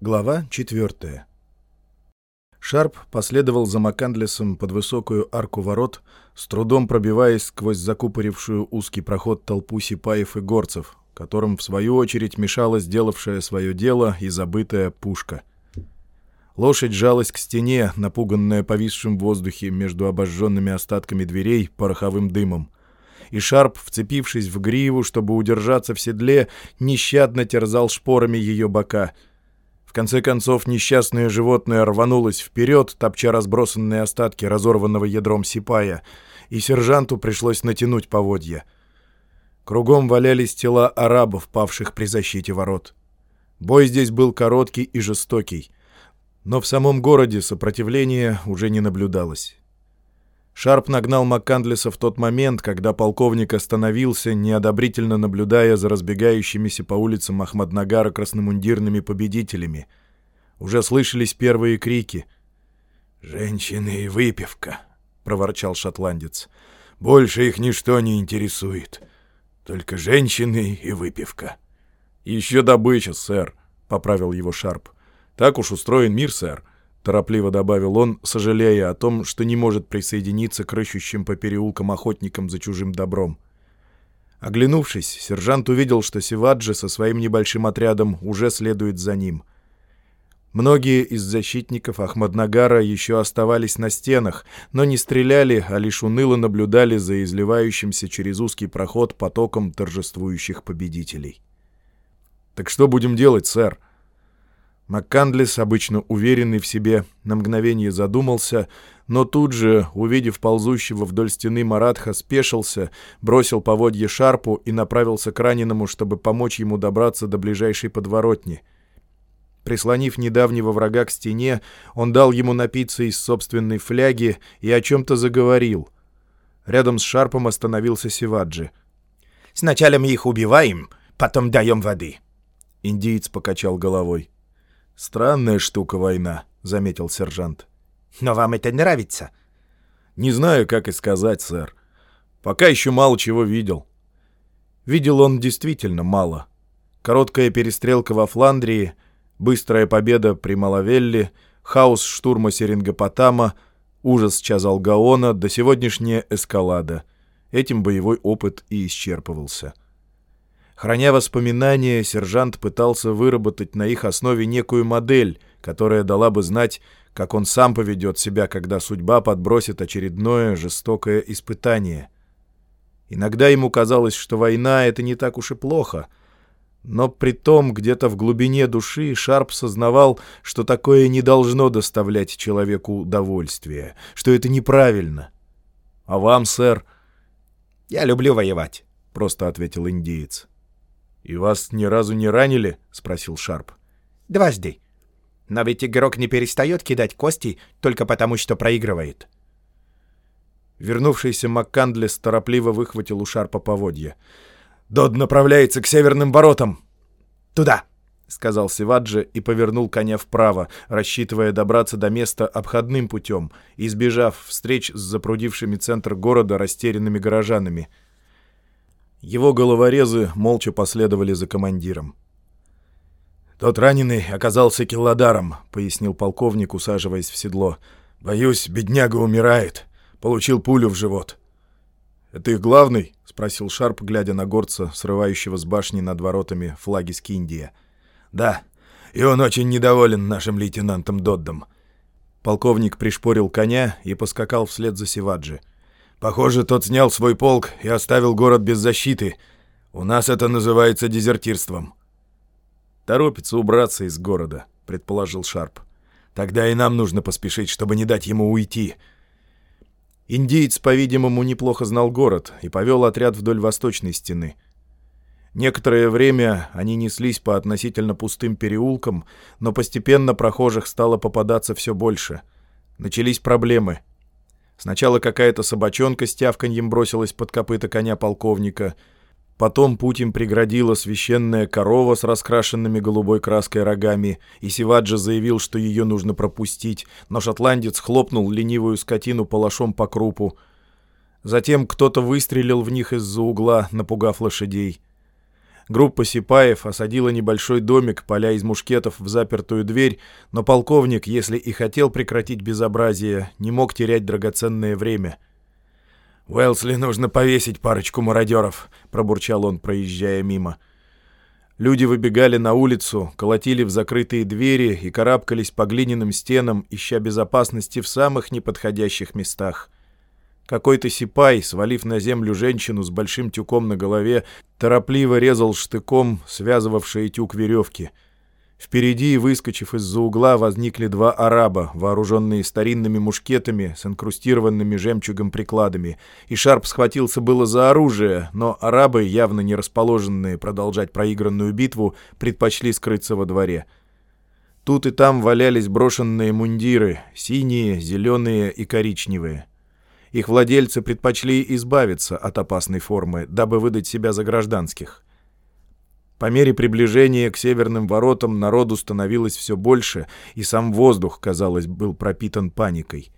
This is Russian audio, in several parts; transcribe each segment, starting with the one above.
Глава 4. Шарп последовал за Макандлесом под высокую арку ворот, с трудом пробиваясь сквозь закупорившую узкий проход толпу сипаев и горцев, которым, в свою очередь, мешала сделавшая свое дело и забытая пушка. Лошадь жалась к стене, напуганная повисшим в воздухе между обожженными остатками дверей пороховым дымом. И Шарп, вцепившись в гриву, чтобы удержаться в седле, нещадно терзал шпорами ее бока — в конце концов, несчастное животное рванулось вперед, топча разбросанные остатки разорванного ядром сипая, и сержанту пришлось натянуть поводья. Кругом валялись тела арабов, павших при защите ворот. Бой здесь был короткий и жестокий, но в самом городе сопротивления уже не наблюдалось. Шарп нагнал Маккандлиса в тот момент, когда полковник остановился, неодобрительно наблюдая за разбегающимися по улицам Ахмаднагара красномундирными победителями. Уже слышались первые крики. «Женщины и выпивка», — проворчал шотландец. «Больше их ничто не интересует. Только женщины и выпивка». «Еще добыча, сэр», — поправил его Шарп. «Так уж устроен мир, сэр. — торопливо добавил он, сожалея о том, что не может присоединиться к рыщущим по переулкам охотникам за чужим добром. Оглянувшись, сержант увидел, что Севаджи со своим небольшим отрядом уже следует за ним. Многие из защитников Ахмаднагара еще оставались на стенах, но не стреляли, а лишь уныло наблюдали за изливающимся через узкий проход потоком торжествующих победителей. «Так что будем делать, сэр?» МакКандлес, обычно уверенный в себе, на мгновение задумался, но тут же, увидев ползущего вдоль стены Маратха, спешился, бросил поводье Шарпу и направился к раненому, чтобы помочь ему добраться до ближайшей подворотни. Прислонив недавнего врага к стене, он дал ему напиться из собственной фляги и о чем-то заговорил. Рядом с Шарпом остановился Севаджи. «Сначала мы их убиваем, потом даем воды». Индиец покачал головой. «Странная штука война», — заметил сержант. «Но вам это нравится?» «Не знаю, как и сказать, сэр. Пока еще мало чего видел». Видел он действительно мало. Короткая перестрелка во Фландрии, быстрая победа при Малавелле, хаос штурма Серингопотама, ужас Чазалгаона до сегодняшняя эскалада. Этим боевой опыт и исчерпывался. Храня воспоминания, сержант пытался выработать на их основе некую модель, которая дала бы знать, как он сам поведет себя, когда судьба подбросит очередное жестокое испытание. Иногда ему казалось, что война — это не так уж и плохо. Но при том, где-то в глубине души Шарп сознавал, что такое не должно доставлять человеку удовольствие, что это неправильно. «А вам, сэр?» «Я люблю воевать», — просто ответил индеец. «И вас ни разу не ранили?» — спросил Шарп. «Дважды. Но ведь игрок не перестает кидать кости только потому, что проигрывает». Вернувшийся МакКандлес торопливо выхватил у Шарпа поводья. «Дод направляется к северным воротам!» «Туда!» — сказал Севаджи и повернул коня вправо, рассчитывая добраться до места обходным путем, избежав встреч с запрудившими центр города растерянными горожанами — его головорезы молча последовали за командиром. «Тот раненый оказался килладаром», — пояснил полковник, усаживаясь в седло. «Боюсь, бедняга умирает. Получил пулю в живот». «Это их главный?» — спросил Шарп, глядя на горца, срывающего с башни над воротами флаги с Киндия. «Да, и он очень недоволен нашим лейтенантом Доддом». Полковник пришпорил коня и поскакал вслед за Севаджи. Похоже, тот снял свой полк и оставил город без защиты. У нас это называется дезертирством. Торопится убраться из города, предположил Шарп. Тогда и нам нужно поспешить, чтобы не дать ему уйти. Индиец, по-видимому, неплохо знал город и повел отряд вдоль восточной стены. Некоторое время они неслись по относительно пустым переулкам, но постепенно прохожих стало попадаться все больше. Начались проблемы — Сначала какая-то собачонка с тявканьем бросилась под копыта коня полковника. Потом путь им преградила священная корова с раскрашенными голубой краской рогами, и Сиваджа заявил, что ее нужно пропустить, но шотландец хлопнул ленивую скотину палашом по крупу. Затем кто-то выстрелил в них из-за угла, напугав лошадей. Группа сипаев осадила небольшой домик, поля из мушкетов в запертую дверь, но полковник, если и хотел прекратить безобразие, не мог терять драгоценное время. «Уэлсли нужно повесить парочку мародеров», — пробурчал он, проезжая мимо. Люди выбегали на улицу, колотили в закрытые двери и карабкались по глиняным стенам, ища безопасности в самых неподходящих местах. Какой-то сипай, свалив на землю женщину с большим тюком на голове, торопливо резал штыком связывавшие тюк веревки. Впереди, выскочив из-за угла, возникли два араба, вооруженные старинными мушкетами с инкрустированными жемчугом прикладами, и Шарп схватился было за оружие, но арабы, явно не расположенные продолжать проигранную битву, предпочли скрыться во дворе. Тут и там валялись брошенные мундиры, синие, зеленые и коричневые. Их владельцы предпочли избавиться от опасной формы, дабы выдать себя за гражданских. По мере приближения к северным воротам народу становилось все больше, и сам воздух, казалось, был пропитан паникой.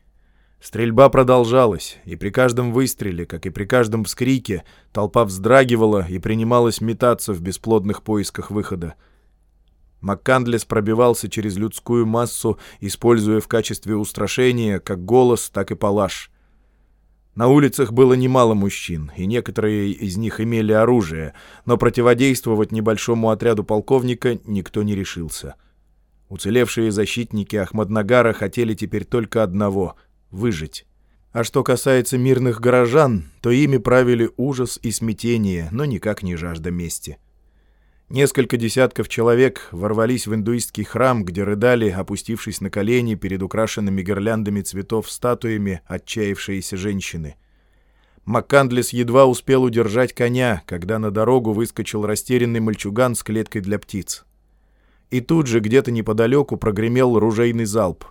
Стрельба продолжалась, и при каждом выстреле, как и при каждом вскрике, толпа вздрагивала и принималась метаться в бесплодных поисках выхода. МакКандлес пробивался через людскую массу, используя в качестве устрашения как голос, так и палаш — на улицах было немало мужчин, и некоторые из них имели оружие, но противодействовать небольшому отряду полковника никто не решился. Уцелевшие защитники Ахмаднагара хотели теперь только одного — выжить. А что касается мирных горожан, то ими правили ужас и смятение, но никак не жажда мести. Несколько десятков человек ворвались в индуистский храм, где рыдали, опустившись на колени перед украшенными гирляндами цветов статуями отчаявшиеся женщины. Маккандлес едва успел удержать коня, когда на дорогу выскочил растерянный мальчуган с клеткой для птиц. И тут же где-то неподалеку прогремел ружейный залп.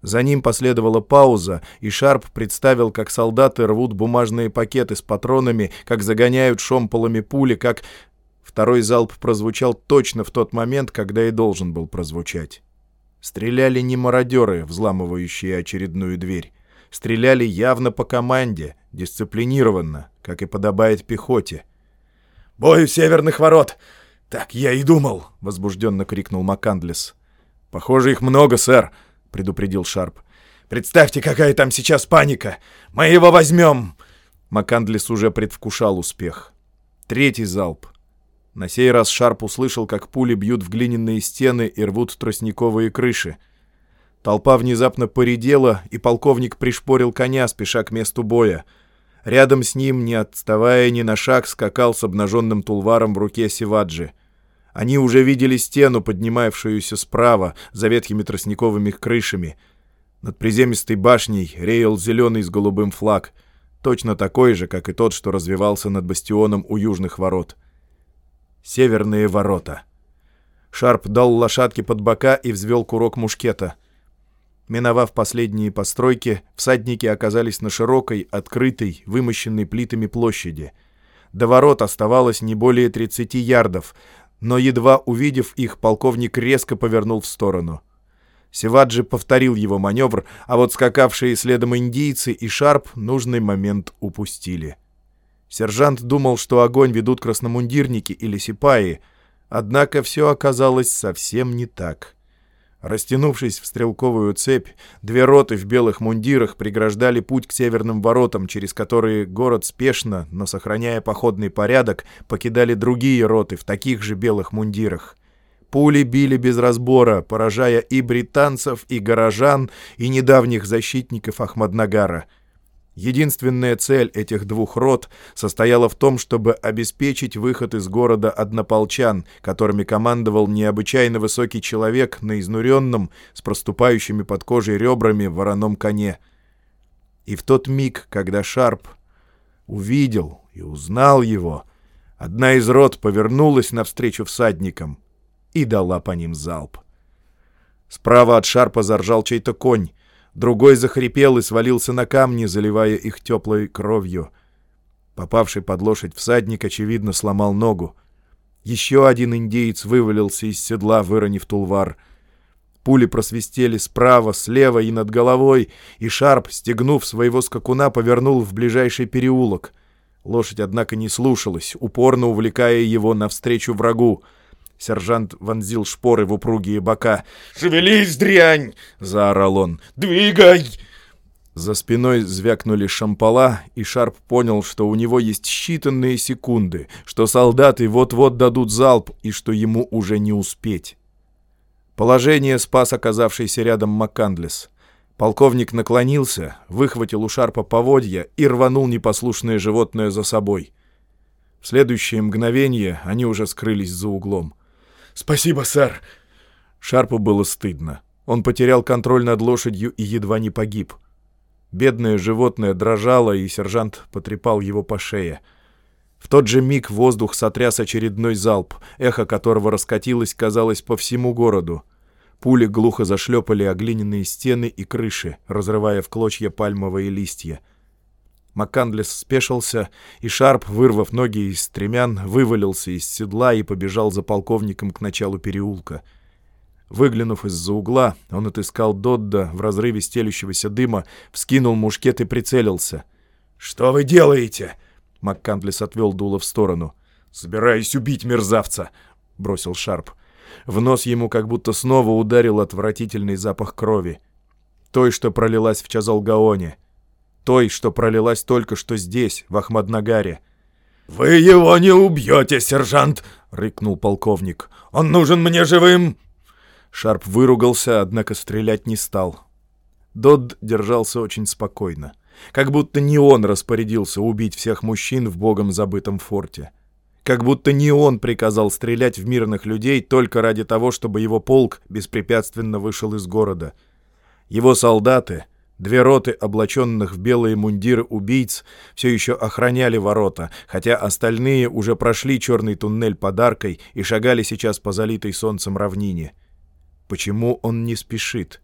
За ним последовала пауза, и Шарп представил, как солдаты рвут бумажные пакеты с патронами, как загоняют шомполами пули, как Второй залп прозвучал точно в тот момент, когда и должен был прозвучать. Стреляли не мародеры, взламывающие очередную дверь. Стреляли явно по команде, дисциплинированно, как и подобает пехоте. «Бой у северных ворот! Так я и думал!» — возбужденно крикнул Макандлес. «Похоже, их много, сэр», — предупредил Шарп. «Представьте, какая там сейчас паника! Мы его возьмем!» Макандлес уже предвкушал успех. Третий залп — на сей раз Шарп услышал, как пули бьют в глиняные стены и рвут тростниковые крыши. Толпа внезапно поредела, и полковник пришпорил коня, спеша к месту боя. Рядом с ним, не отставая ни на шаг, скакал с обнаженным тулваром в руке Сиваджи. Они уже видели стену, поднимавшуюся справа, за ветхими тростниковыми крышами. Над приземистой башней реял зеленый с голубым флаг, точно такой же, как и тот, что развивался над бастионом у южных ворот. — Северные ворота. Шарп дал лошадке под бока и взвел курок мушкета. Миновав последние постройки, всадники оказались на широкой, открытой, вымощенной плитами площади. До ворот оставалось не более 30 ярдов, но, едва увидев их, полковник резко повернул в сторону. Севаджи повторил его маневр, а вот скакавшие следом индийцы и Шарп нужный момент упустили. Сержант думал, что огонь ведут красномундирники или сипаи, однако все оказалось совсем не так. Растянувшись в стрелковую цепь, две роты в белых мундирах преграждали путь к северным воротам, через которые город спешно, но сохраняя походный порядок, покидали другие роты в таких же белых мундирах. Пули били без разбора, поражая и британцев, и горожан, и недавних защитников Ахмаднагара — Единственная цель этих двух рот состояла в том, чтобы обеспечить выход из города однополчан, которыми командовал необычайно высокий человек на изнуренном, с проступающими под кожей ребрами вороном коне. И в тот миг, когда Шарп увидел и узнал его, одна из рот повернулась навстречу всадникам и дала по ним залп. Справа от Шарпа заржал чей-то конь, Другой захрипел и свалился на камни, заливая их теплой кровью. Попавший под лошадь всадник, очевидно, сломал ногу. Еще один индеец вывалился из седла, выронив тулвар. Пули просвистели справа, слева и над головой, и Шарп, стегнув своего скакуна, повернул в ближайший переулок. Лошадь, однако, не слушалась, упорно увлекая его навстречу врагу. Сержант вонзил шпоры в упругие бока. «Шевелись, дрянь!» — заорал он. «Двигай!» За спиной звякнули шампала, и Шарп понял, что у него есть считанные секунды, что солдаты вот-вот дадут залп, и что ему уже не успеть. Положение спас оказавшийся рядом Маккандлес. Полковник наклонился, выхватил у Шарпа поводья и рванул непослушное животное за собой. В следующее мгновение они уже скрылись за углом. «Спасибо, сэр!» Шарпу было стыдно. Он потерял контроль над лошадью и едва не погиб. Бедное животное дрожало, и сержант потрепал его по шее. В тот же миг воздух сотряс очередной залп, эхо которого раскатилось, казалось, по всему городу. Пули глухо зашлепали о глиняные стены и крыши, разрывая в клочья пальмовые листья. Маккандлес спешился, и Шарп, вырвав ноги из стремян, вывалился из седла и побежал за полковником к началу переулка — Выглянув из-за угла, он отыскал Додда в разрыве стелющегося дыма, вскинул мушкет и прицелился. «Что вы делаете?» МакКандлес отвел дуло в сторону. «Собираюсь убить мерзавца!» — бросил Шарп. В нос ему как будто снова ударил отвратительный запах крови. Той, что пролилась в Чазалгаоне. Той, что пролилась только что здесь, в Ахмаднагаре. «Вы его не убьете, сержант!» — рыкнул полковник. «Он нужен мне живым!» Шарп выругался, однако стрелять не стал. Додд держался очень спокойно. Как будто не он распорядился убить всех мужчин в богом забытом форте. Как будто не он приказал стрелять в мирных людей только ради того, чтобы его полк беспрепятственно вышел из города. Его солдаты, две роты, облаченных в белые мундиры убийц, все еще охраняли ворота, хотя остальные уже прошли черный туннель подаркой и шагали сейчас по залитой солнцем равнине. Почему он не спешит?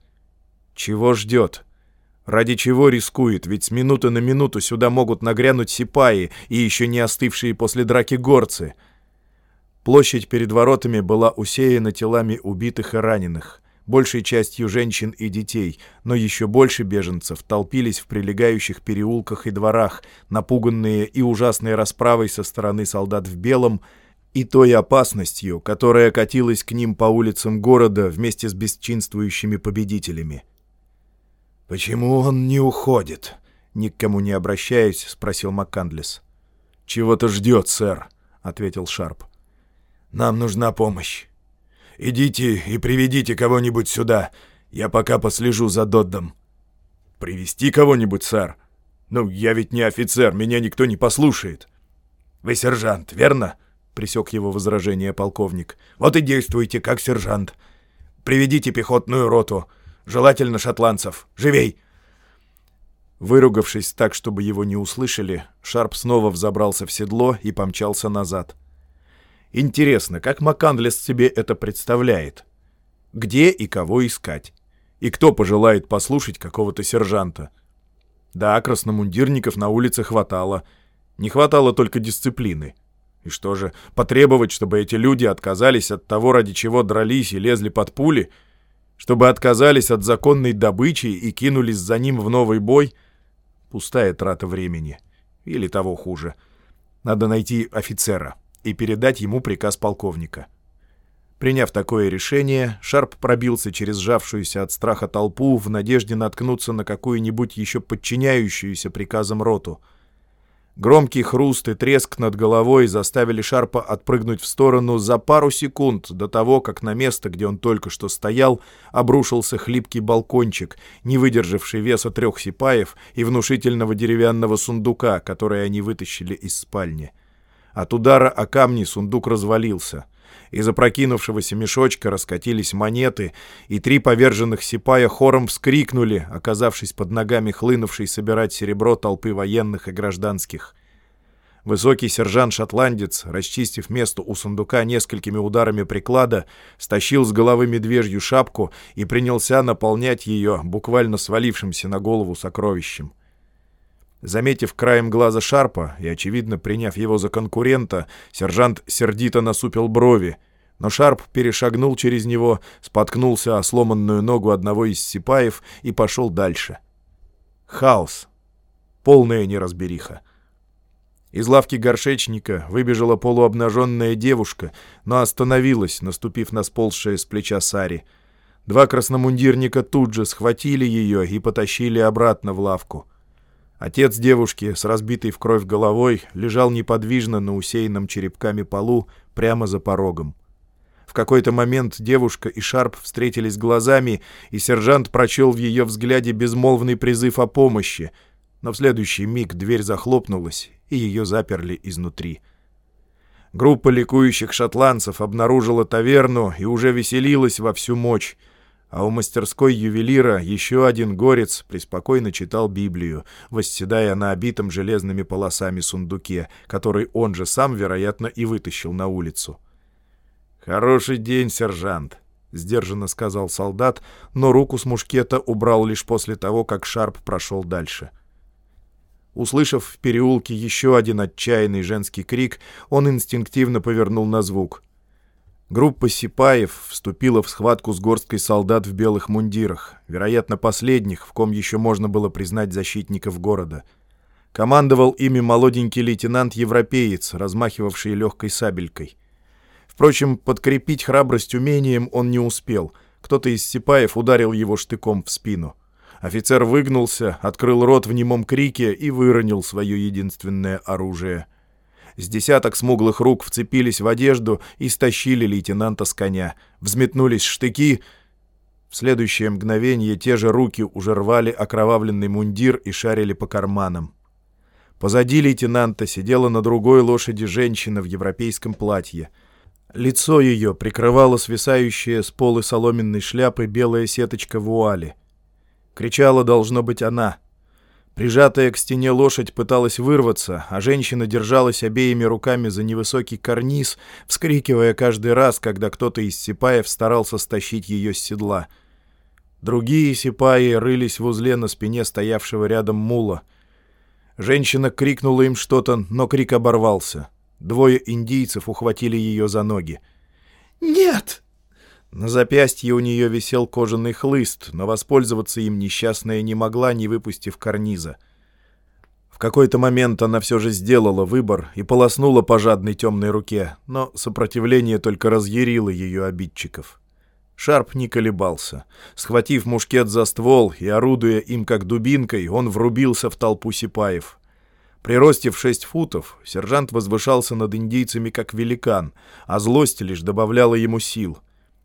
Чего ждет? Ради чего рискует? Ведь с минуты на минуту сюда могут нагрянуть сипаи и еще не остывшие после драки горцы. Площадь перед воротами была усеяна телами убитых и раненых, большей частью женщин и детей, но еще больше беженцев толпились в прилегающих переулках и дворах, напуганные и ужасной расправой со стороны солдат в белом — и той опасностью, которая катилась к ним по улицам города вместе с бесчинствующими победителями. «Почему он не уходит?» — ни к кому не обращаясь, спросил МакКандлес. «Чего-то ждет, сэр», — ответил Шарп. «Нам нужна помощь. Идите и приведите кого-нибудь сюда. Я пока послежу за Доддом». «Привести кого-нибудь, сэр? Ну, я ведь не офицер, меня никто не послушает». «Вы сержант, верно?» — присек его возражение полковник. «Вот и действуйте, как сержант. Приведите пехотную роту. Желательно шотландцев. Живей!» Выругавшись так, чтобы его не услышали, Шарп снова взобрался в седло и помчался назад. Интересно, как Макандлес себе это представляет? Где и кого искать? И кто пожелает послушать какого-то сержанта? Да, красномундирников на улице хватало. Не хватало только дисциплины. И что же, потребовать, чтобы эти люди отказались от того, ради чего дрались и лезли под пули? Чтобы отказались от законной добычи и кинулись за ним в новый бой? Пустая трата времени. Или того хуже. Надо найти офицера и передать ему приказ полковника. Приняв такое решение, Шарп пробился через сжавшуюся от страха толпу в надежде наткнуться на какую-нибудь еще подчиняющуюся приказам роту — Громкий хруст и треск над головой заставили Шарпа отпрыгнуть в сторону за пару секунд до того, как на место, где он только что стоял, обрушился хлипкий балкончик, не выдержавший веса трех сипаев и внушительного деревянного сундука, который они вытащили из спальни. От удара о камни сундук развалился. Из опрокинувшегося мешочка раскатились монеты, и три поверженных сипая хором вскрикнули, оказавшись под ногами хлынувшей собирать серебро толпы военных и гражданских. Высокий сержант-шотландец, расчистив место у сундука несколькими ударами приклада, стащил с головы медвежью шапку и принялся наполнять ее буквально свалившимся на голову сокровищем. Заметив краем глаза Шарпа и, очевидно, приняв его за конкурента, сержант сердито насупил брови, но Шарп перешагнул через него, споткнулся о сломанную ногу одного из сипаев и пошел дальше. Хаос. Полная неразбериха. Из лавки горшечника выбежала полуобнаженная девушка, но остановилась, наступив на сползшее с плеча Сари. Два красномундирника тут же схватили ее и потащили обратно в лавку. Отец девушки с разбитой в кровь головой лежал неподвижно на усеянном черепками полу прямо за порогом. В какой-то момент девушка и Шарп встретились глазами, и сержант прочел в ее взгляде безмолвный призыв о помощи, но в следующий миг дверь захлопнулась, и ее заперли изнутри. Группа ликующих шотландцев обнаружила таверну и уже веселилась во всю мощь, а у мастерской ювелира еще один горец преспокойно читал Библию, восседая на обитом железными полосами сундуке, который он же сам, вероятно, и вытащил на улицу. «Хороший день, сержант», — сдержанно сказал солдат, но руку с мушкета убрал лишь после того, как Шарп прошел дальше. — Услышав в переулке еще один отчаянный женский крик, он инстинктивно повернул на звук. Группа сипаев вступила в схватку с горсткой солдат в белых мундирах, вероятно, последних, в ком еще можно было признать защитников города. Командовал ими молоденький лейтенант-европеец, размахивавший легкой сабелькой. Впрочем, подкрепить храбрость умением он не успел. Кто-то из сипаев ударил его штыком в спину. Офицер выгнулся, открыл рот в немом крике и выронил свое единственное оружие. С десяток смуглых рук вцепились в одежду и стащили лейтенанта с коня. Взметнулись штыки. В следующее мгновение те же руки уже рвали окровавленный мундир и шарили по карманам. Позади лейтенанта сидела на другой лошади женщина в европейском платье. Лицо ее прикрывало свисающая с полы соломенной шляпы белая сеточка вуали — Кричала, должно быть, она. Прижатая к стене лошадь пыталась вырваться, а женщина держалась обеими руками за невысокий карниз, вскрикивая каждый раз, когда кто-то из сипаев старался стащить ее с седла. Другие сипаи рылись в узле на спине стоявшего рядом мула. Женщина крикнула им что-то, но крик оборвался. Двое индийцев ухватили ее за ноги. «Нет!» На запястье у нее висел кожаный хлыст, но воспользоваться им несчастная не могла, не выпустив карниза. В какой-то момент она все же сделала выбор и полоснула по жадной темной руке, но сопротивление только разъярило ее обидчиков. Шарп не колебался. Схватив мушкет за ствол и орудуя им как дубинкой, он врубился в толпу сипаев. При росте в шесть футов сержант возвышался над индийцами как великан, а злость лишь добавляла ему сил —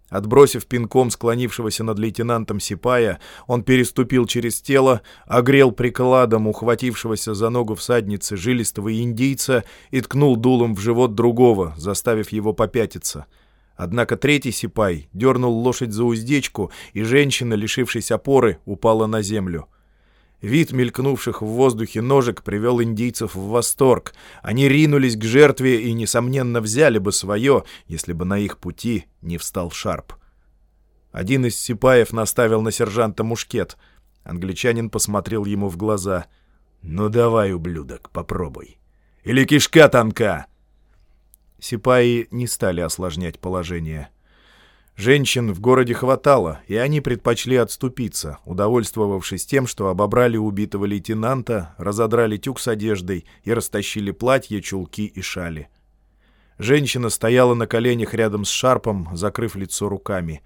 Отбросив пинком склонившегося над лейтенантом Сипая, он переступил через тело, огрел прикладом ухватившегося за ногу всадницы жилистого индийца и ткнул дулом в живот другого, заставив его попятиться. Однако третий Сипай дернул лошадь за уздечку, и женщина, лишившись опоры, упала на землю. Вид мелькнувших в воздухе ножек привел индийцев в восторг. Они ринулись к жертве и, несомненно, взяли бы свое, если бы на их пути не встал Шарп. Один из сипаев наставил на сержанта мушкет. Англичанин посмотрел ему в глаза. «Ну давай, ублюдок, попробуй. Или кишка тонка!» Сипаи не стали осложнять положение. Женщин в городе хватало, и они предпочли отступиться, удовольствовавшись тем, что обобрали убитого лейтенанта, разодрали тюк с одеждой и растащили платья, чулки и шали. Женщина стояла на коленях рядом с Шарпом, закрыв лицо руками.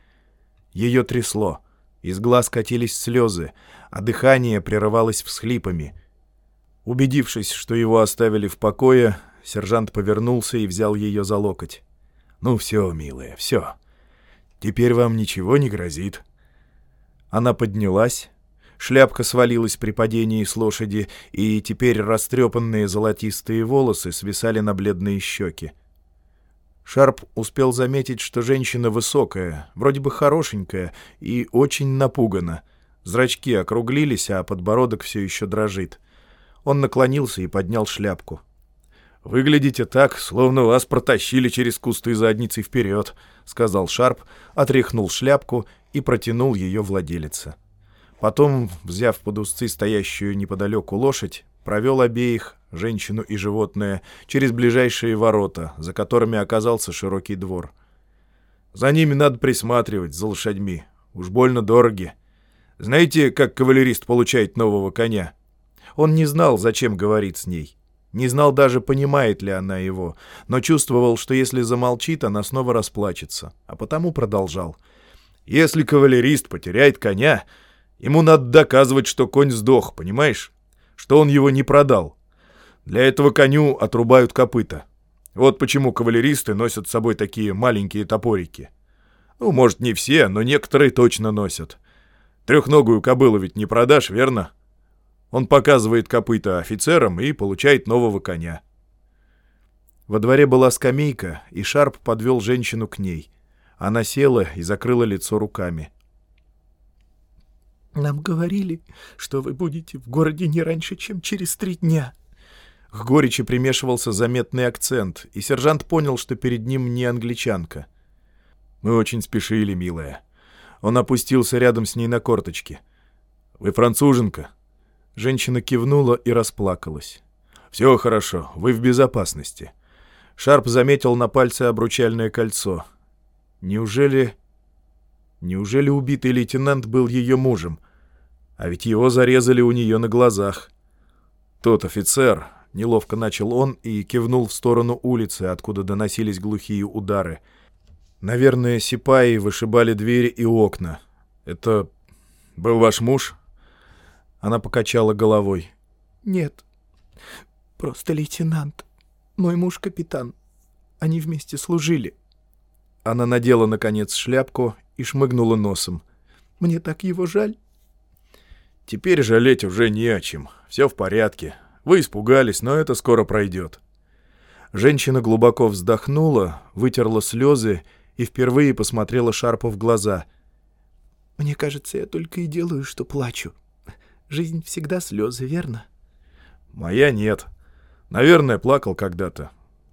Ее трясло, из глаз катились слезы, а дыхание прерывалось всхлипами. Убедившись, что его оставили в покое, сержант повернулся и взял ее за локоть. «Ну все, милая, все». Теперь вам ничего не грозит». Она поднялась. Шляпка свалилась при падении с лошади, и теперь растрепанные золотистые волосы свисали на бледные щеки. Шарп успел заметить, что женщина высокая, вроде бы хорошенькая и очень напугана. Зрачки округлились, а подбородок все еще дрожит. Он наклонился и поднял шляпку. «Выглядите так, словно вас протащили через кусты задницей вперед», — сказал Шарп, отряхнул шляпку и протянул ее владелице. Потом, взяв под узцы стоящую неподалеку лошадь, провел обеих, женщину и животное, через ближайшие ворота, за которыми оказался широкий двор. «За ними надо присматривать, за лошадьми. Уж больно дороги. Знаете, как кавалерист получает нового коня?» Он не знал, зачем говорит с ней. Не знал даже, понимает ли она его, но чувствовал, что если замолчит, она снова расплачется, а потому продолжал. «Если кавалерист потеряет коня, ему надо доказывать, что конь сдох, понимаешь? Что он его не продал. Для этого коню отрубают копыта. Вот почему кавалеристы носят с собой такие маленькие топорики. Ну, может, не все, но некоторые точно носят. Трехногую кобылу ведь не продашь, верно?» Он показывает копыта офицерам и получает нового коня. Во дворе была скамейка, и Шарп подвел женщину к ней. Она села и закрыла лицо руками. «Нам говорили, что вы будете в городе не раньше, чем через три дня». К горечи примешивался заметный акцент, и сержант понял, что перед ним не англичанка. «Мы очень спешили, милая». Он опустился рядом с ней на корточки. «Вы француженка?» Женщина кивнула и расплакалась. «Все хорошо, вы в безопасности». Шарп заметил на пальце обручальное кольцо. Неужели... Неужели убитый лейтенант был ее мужем? А ведь его зарезали у нее на глазах. Тот офицер, неловко начал он и кивнул в сторону улицы, откуда доносились глухие удары. Наверное, сипаи вышибали двери и окна. Это был ваш муж? Она покачала головой. «Нет, просто лейтенант. Мой муж капитан. Они вместе служили». Она надела, наконец, шляпку и шмыгнула носом. «Мне так его жаль». «Теперь жалеть уже не о чем. Все в порядке. Вы испугались, но это скоро пройдет». Женщина глубоко вздохнула, вытерла слезы и впервые посмотрела Шарпу в глаза. «Мне кажется, я только и делаю, что плачу», Жизнь всегда слезы, верно? Моя нет. Наверное, плакал когда-то.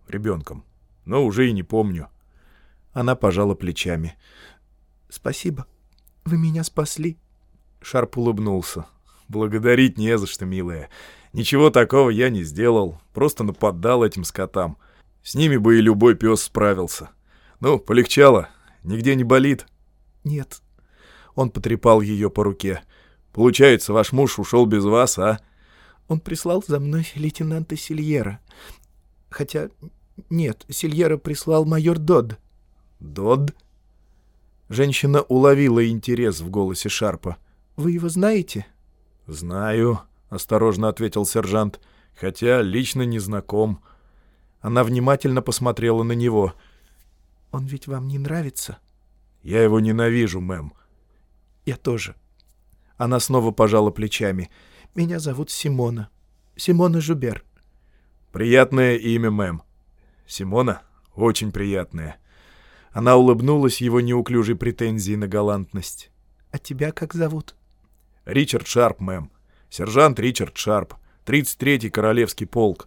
Ребенком. Но уже и не помню. Она пожала плечами. Спасибо. Вы меня спасли. Шарп улыбнулся. Благодарить не за что, милая. Ничего такого я не сделал. Просто нападал этим скотам. С ними бы и любой пес справился. Ну, полегчало. Нигде не болит? Нет. Он потрепал ее по руке. Получается, ваш муж ушел без вас, а? Он прислал за мной лейтенанта Сильера. Хотя, нет, Сильера прислал майор Дод. Дод? Женщина уловила интерес в голосе Шарпа. Вы его знаете? Знаю, осторожно ответил сержант, хотя лично не знаком. Она внимательно посмотрела на него. Он ведь вам не нравится? Я его ненавижу, мэм. Я тоже. Она снова пожала плечами. «Меня зовут Симона. Симона Жубер». «Приятное имя, мэм». «Симона? Очень приятное». Она улыбнулась его неуклюжей претензией на галантность. «А тебя как зовут?» «Ричард Шарп, мэм. Сержант Ричард Шарп. 33-й Королевский полк».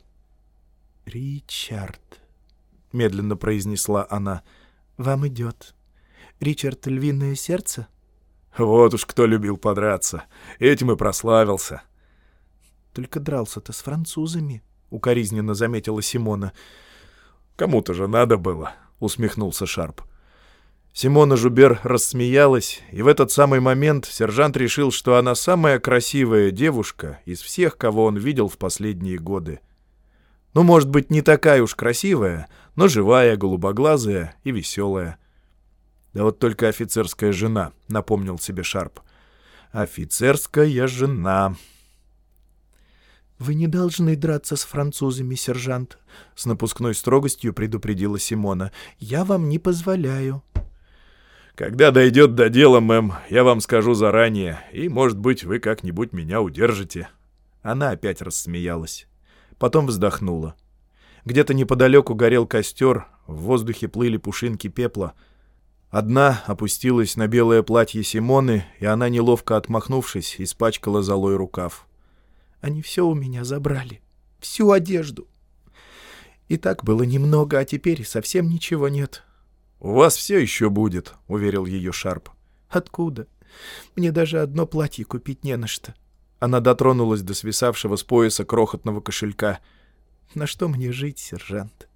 «Ричард», — медленно произнесла она, — «вам идет. Ричард — львиное сердце?» Вот уж кто любил подраться. Этим и прославился. Только дрался-то с французами, — укоризненно заметила Симона. Кому-то же надо было, — усмехнулся Шарп. Симона Жубер рассмеялась, и в этот самый момент сержант решил, что она самая красивая девушка из всех, кого он видел в последние годы. Ну, может быть, не такая уж красивая, но живая, голубоглазая и веселая. Да вот только офицерская жена, напомнил себе Шарп. Офицерская жена. «Вы не должны драться с французами, сержант», — с напускной строгостью предупредила Симона. «Я вам не позволяю». «Когда дойдет до дела, мэм, я вам скажу заранее, и, может быть, вы как-нибудь меня удержите». Она опять рассмеялась. Потом вздохнула. Где-то неподалеку горел костер, в воздухе плыли пушинки пепла — Одна опустилась на белое платье Симоны, и она, неловко отмахнувшись, испачкала золой рукав. «Они все у меня забрали. Всю одежду. И так было немного, а теперь совсем ничего нет». «У вас все еще будет», — уверил ее Шарп. «Откуда? Мне даже одно платье купить не на что». Она дотронулась до свисавшего с пояса крохотного кошелька. «На что мне жить, сержант?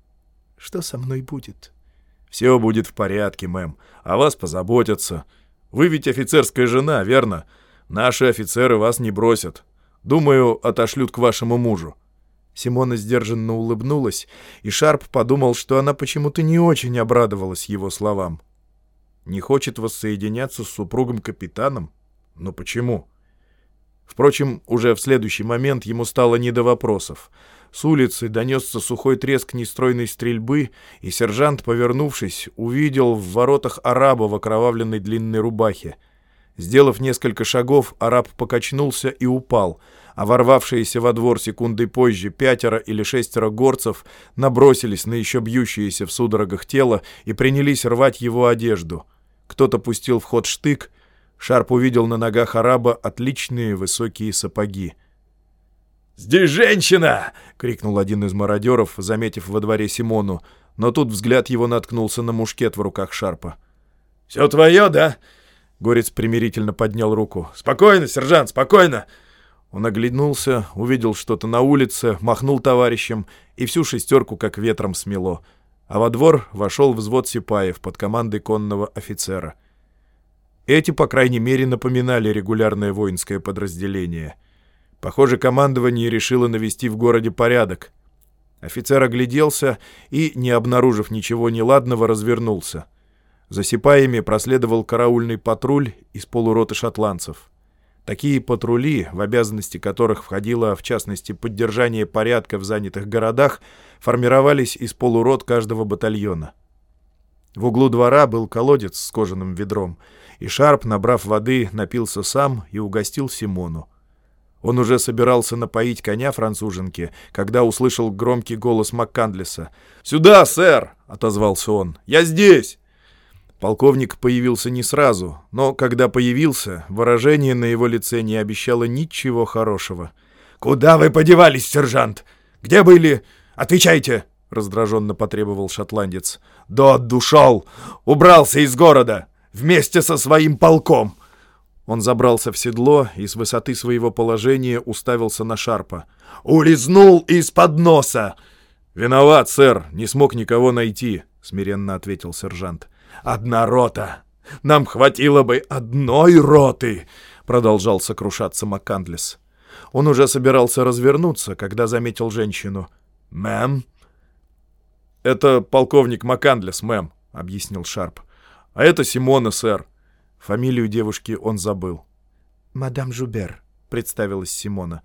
Что со мной будет?» «Все будет в порядке, мэм. О вас позаботятся. Вы ведь офицерская жена, верно? Наши офицеры вас не бросят. Думаю, отошлют к вашему мужу». Симона сдержанно улыбнулась, и Шарп подумал, что она почему-то не очень обрадовалась его словам. Не хочет воссоединяться с супругом-капитаном? Но почему? Впрочем, уже в следующий момент ему стало не до вопросов. С улицы донесся сухой треск нестройной стрельбы, и сержант, повернувшись, увидел в воротах араба в окровавленной длинной рубахе. Сделав несколько шагов, араб покачнулся и упал, а ворвавшиеся во двор секунды позже пятеро или шестеро горцев набросились на еще бьющееся в судорогах тело и принялись рвать его одежду. Кто-то пустил в ход штык, Шарп увидел на ногах араба отличные высокие сапоги. «Здесь женщина!» — крикнул один из мародеров, заметив во дворе Симону, но тут взгляд его наткнулся на мушкет в руках Шарпа. «Все твое, да?» Горец примирительно поднял руку. «Спокойно, сержант, спокойно!» Он оглянулся, увидел что-то на улице, махнул товарищем, и всю шестерку как ветром смело. А во двор вошел взвод сипаев под командой конного офицера. Эти, по крайней мере, напоминали регулярное воинское подразделение — Похоже, командование решило навести в городе порядок. Офицер огляделся и, не обнаружив ничего неладного, развернулся. За сипаями проследовал караульный патруль из полуроты шотландцев. Такие патрули, в обязанности которых входило, в частности, поддержание порядка в занятых городах, формировались из полурот каждого батальона. В углу двора был колодец с кожаным ведром, и Шарп, набрав воды, напился сам и угостил Симону. Он уже собирался напоить коня француженки, когда услышал громкий голос МакКандлиса. «Сюда, сэр!» — отозвался он. «Я здесь!» Полковник появился не сразу, но когда появился, выражение на его лице не обещало ничего хорошего. «Куда вы подевались, сержант? Где были? Отвечайте!» — раздраженно потребовал шотландец. «Додд ушел! Убрался из города! Вместе со своим полком!» Он забрался в седло и с высоты своего положения уставился на Шарпа. «Улизнул из-под носа!» «Виноват, сэр, не смог никого найти», — смиренно ответил сержант. «Одна рота! Нам хватило бы одной роты!» — продолжал сокрушаться МакКандлес. Он уже собирался развернуться, когда заметил женщину. «Мэм?» «Это полковник МакКандлес, мэм», — объяснил Шарп. «А это Симона, сэр. Фамилию девушки он забыл. «Мадам Жубер», — представилась Симона.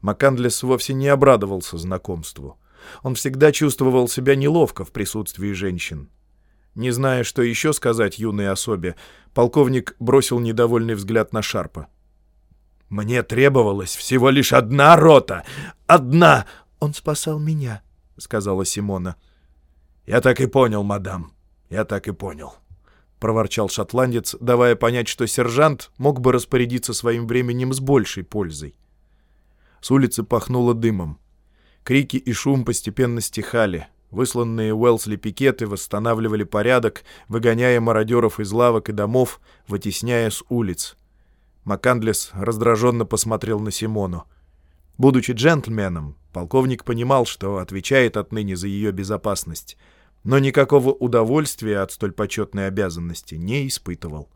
Макандлес вовсе не обрадовался знакомству. Он всегда чувствовал себя неловко в присутствии женщин. Не зная, что еще сказать юной особе, полковник бросил недовольный взгляд на Шарпа. «Мне требовалась всего лишь одна рота! Одна!» «Он спасал меня», — сказала Симона. «Я так и понял, мадам, я так и понял». — проворчал шотландец, давая понять, что сержант мог бы распорядиться своим временем с большей пользой. С улицы пахнуло дымом. Крики и шум постепенно стихали. Высланные Уэлсли пикеты восстанавливали порядок, выгоняя мародеров из лавок и домов, вытесняя с улиц. Макандлес раздраженно посмотрел на Симону. Будучи джентльменом, полковник понимал, что отвечает отныне за ее безопасность — но никакого удовольствия от столь почетной обязанности не испытывал.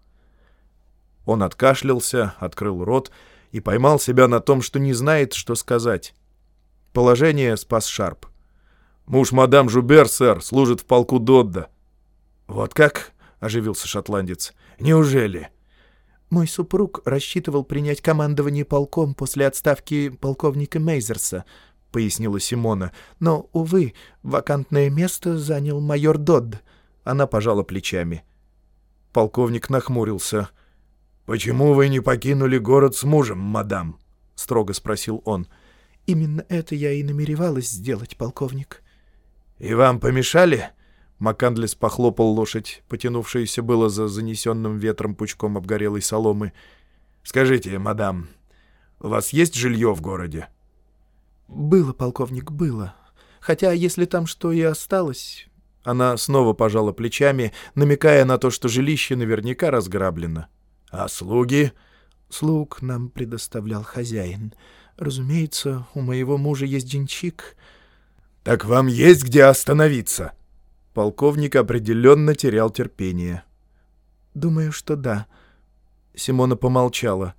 Он откашлялся, открыл рот и поймал себя на том, что не знает, что сказать. Положение спас Шарп. «Муж мадам Жубер, сэр, служит в полку Додда». «Вот как?» — оживился шотландец. «Неужели?» «Мой супруг рассчитывал принять командование полком после отставки полковника Мейзерса», — пояснила Симона. «Но, увы, вакантное место занял майор Додд». Она пожала плечами. Полковник нахмурился. «Почему вы не покинули город с мужем, мадам?» — строго спросил он. «Именно это я и намеревалась сделать, полковник». «И вам помешали?» Макандлес похлопал лошадь, потянувшуюся было за занесенным ветром пучком обгорелой соломы. «Скажите, мадам, у вас есть жилье в городе?» «Было, полковник, было. Хотя, если там что и осталось...» Она снова пожала плечами, намекая на то, что жилище наверняка разграблено. «А слуги?» «Слуг нам предоставлял хозяин. Разумеется, у моего мужа есть денчик». «Так вам есть где остановиться?» Полковник определенно терял терпение. «Думаю, что да». Симона помолчала.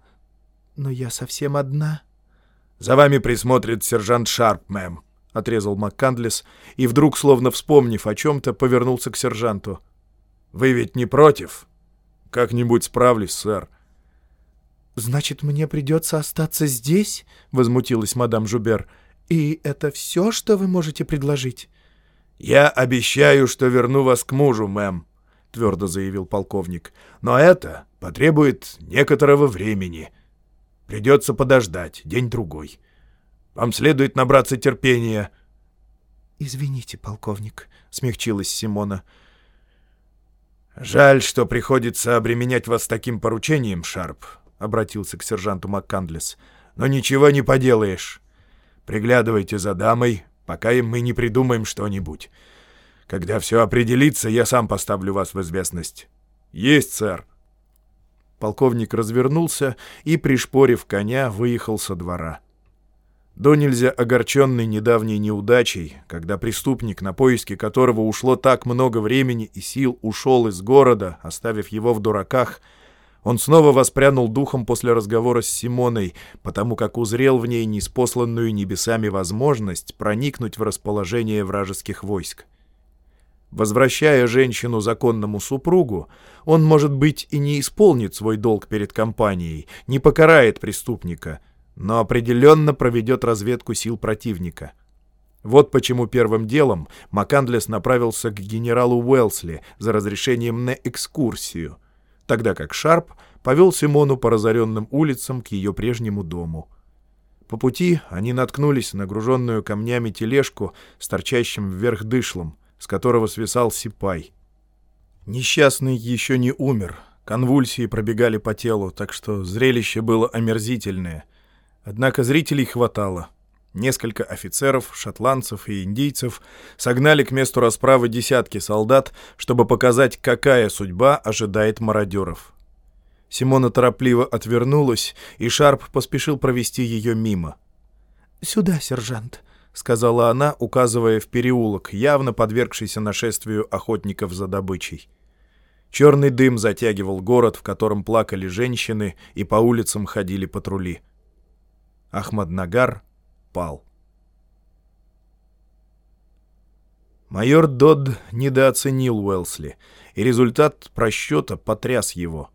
«Но я совсем одна». «За вами присмотрит сержант Шарп, мэм», — отрезал МакКандлес, и вдруг, словно вспомнив о чем-то, повернулся к сержанту. «Вы ведь не против?» «Как-нибудь справлюсь, сэр». «Значит, мне придется остаться здесь?» — возмутилась мадам Жубер. «И это все, что вы можете предложить?» «Я обещаю, что верну вас к мужу, мэм», — твердо заявил полковник. «Но это потребует некоторого времени. Придется подождать день-другой. Вам следует набраться терпения». «Извините, полковник», — смягчилась Симона. «Жаль, что приходится обременять вас таким поручением, Шарп», — обратился к сержанту МакКандлес. «Но ничего не поделаешь. Приглядывайте за дамой, пока мы не придумаем что-нибудь. Когда все определится, я сам поставлю вас в известность». «Есть, сэр». Полковник развернулся и, пришпорив коня, выехал со двора. До нельзя огорченный недавней неудачей, когда преступник, на поиски которого ушло так много времени и сил, ушел из города, оставив его в дураках, он снова воспрянул духом после разговора с Симоной, потому как узрел в ней неспосланную небесами возможность проникнуть в расположение вражеских войск. Возвращая женщину законному супругу, он, может быть, и не исполнит свой долг перед компанией, не покарает преступника — но определенно проведет разведку сил противника. Вот почему первым делом Макандлес направился к генералу Уэлсли за разрешением на экскурсию, тогда как Шарп повел Симону по разоренным улицам к ее прежнему дому. По пути они наткнулись на груженную камнями тележку с торчащим вверх дышлом, с которого свисал сипай. Несчастный еще не умер, конвульсии пробегали по телу, так что зрелище было омерзительное — Однако зрителей хватало. Несколько офицеров, шотландцев и индийцев согнали к месту расправы десятки солдат, чтобы показать, какая судьба ожидает мародеров. Симона торопливо отвернулась, и Шарп поспешил провести ее мимо. «Сюда, сержант», — сказала она, указывая в переулок, явно подвергшийся нашествию охотников за добычей. Черный дым затягивал город, в котором плакали женщины, и по улицам ходили патрули. Ахмаднагар пал. Майор Додд недооценил Уэлсли, и результат просчета потряс его.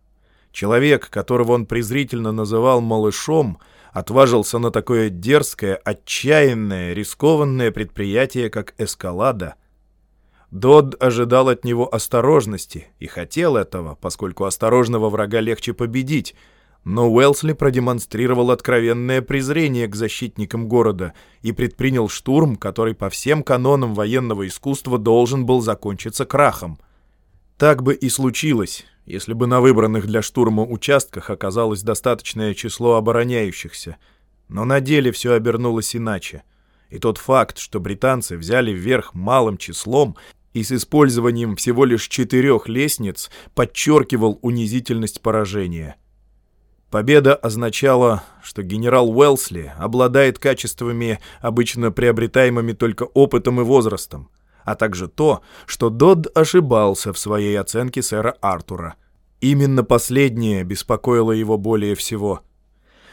Человек, которого он презрительно называл «малышом», отважился на такое дерзкое, отчаянное, рискованное предприятие, как эскалада. Додд ожидал от него осторожности и хотел этого, поскольку осторожного врага легче победить — но Уэлсли продемонстрировал откровенное презрение к защитникам города и предпринял штурм, который по всем канонам военного искусства должен был закончиться крахом. Так бы и случилось, если бы на выбранных для штурма участках оказалось достаточное число обороняющихся. Но на деле все обернулось иначе. И тот факт, что британцы взяли вверх малым числом и с использованием всего лишь четырех лестниц, подчеркивал унизительность поражения — Победа означала, что генерал Уэлсли обладает качествами, обычно приобретаемыми только опытом и возрастом, а также то, что Додд ошибался в своей оценке сэра Артура. Именно последнее беспокоило его более всего.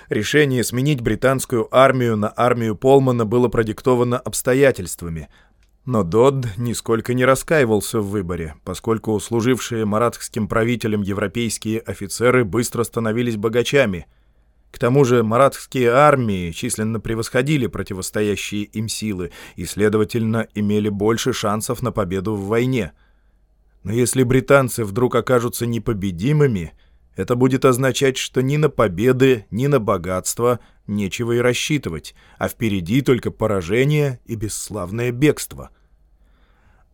Решение сменить британскую армию на армию Полмана было продиктовано обстоятельствами, но Додд нисколько не раскаивался в выборе, поскольку служившие маратским правителем европейские офицеры быстро становились богачами. К тому же маратские армии численно превосходили противостоящие им силы и, следовательно, имели больше шансов на победу в войне. Но если британцы вдруг окажутся непобедимыми, это будет означать, что ни на победы, ни на богатство нечего и рассчитывать, а впереди только поражение и бесславное бегство.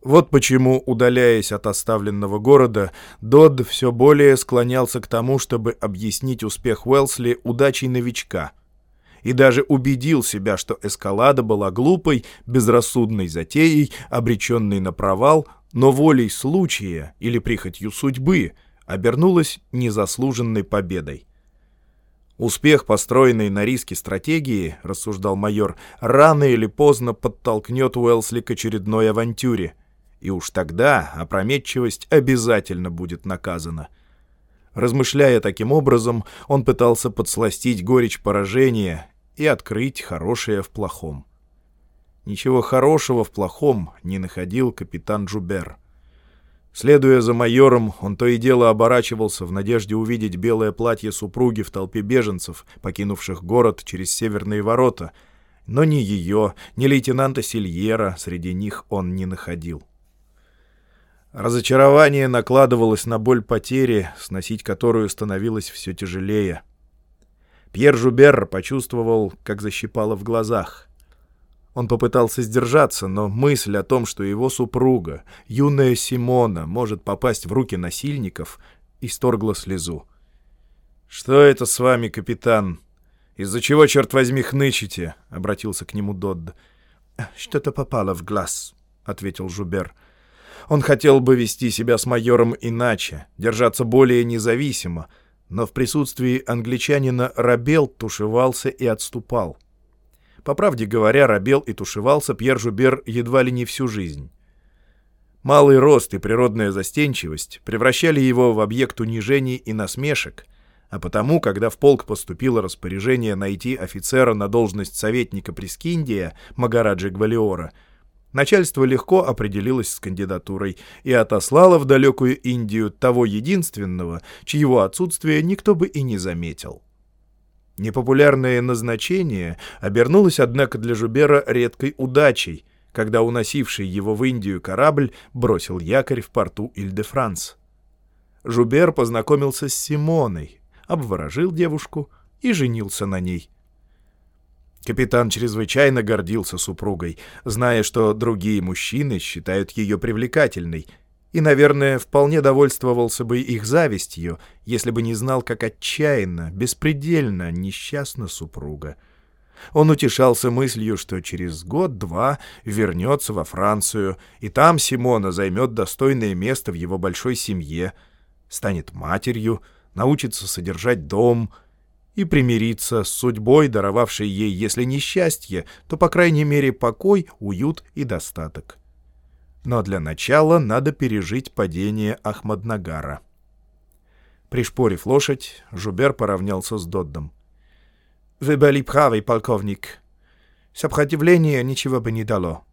Вот почему, удаляясь от оставленного города, Додд все более склонялся к тому, чтобы объяснить успех Уэлсли удачей новичка. И даже убедил себя, что эскалада была глупой, безрассудной затеей, обреченной на провал, но волей случая или прихотью судьбы обернулась незаслуженной победой. Успех, построенный на риске стратегии, рассуждал майор, рано или поздно подтолкнет Уэлсли к очередной авантюре. И уж тогда опрометчивость обязательно будет наказана. Размышляя таким образом, он пытался подсластить горечь поражения и открыть хорошее в плохом. Ничего хорошего в плохом не находил капитан Джубер. Следуя за майором, он то и дело оборачивался в надежде увидеть белое платье супруги в толпе беженцев, покинувших город через северные ворота, но ни ее, ни лейтенанта Сильера среди них он не находил. Разочарование накладывалось на боль потери, сносить которую становилось все тяжелее. Пьер Жубер почувствовал, как защипало в глазах — он попытался сдержаться, но мысль о том, что его супруга, юная Симона, может попасть в руки насильников, исторгла слезу. «Что это с вами, капитан? Из-за чего, черт возьми, хнычете?» — обратился к нему Додд. «Что-то попало в глаз», — ответил Жубер. Он хотел бы вести себя с майором иначе, держаться более независимо, но в присутствии англичанина Рабел тушевался и отступал. По правде говоря, робел и тушевался Пьер Жубер едва ли не всю жизнь. Малый рост и природная застенчивость превращали его в объект унижений и насмешек, а потому, когда в полк поступило распоряжение найти офицера на должность советника Прескиндия, Магараджи Гвалиора, начальство легко определилось с кандидатурой и отослало в далекую Индию того единственного, чьего отсутствие никто бы и не заметил. Непопулярное назначение обернулось, однако, для Жубера редкой удачей, когда уносивший его в Индию корабль бросил якорь в порту Иль-де-Франс. Жубер познакомился с Симоной, обворожил девушку и женился на ней. Капитан чрезвычайно гордился супругой, зная, что другие мужчины считают ее привлекательной — и, наверное, вполне довольствовался бы их завистью, если бы не знал, как отчаянно, беспредельно несчастна супруга. Он утешался мыслью, что через год-два вернется во Францию, и там Симона займет достойное место в его большой семье, станет матерью, научится содержать дом и примириться с судьбой, даровавшей ей, если не счастье, то, по крайней мере, покой, уют и достаток. Но для начала надо пережить падение Ахмаднагара. Пришпорив лошадь, Жубер поравнялся с Доддом. «Вы были правы, полковник. Сопротивление ничего бы не дало».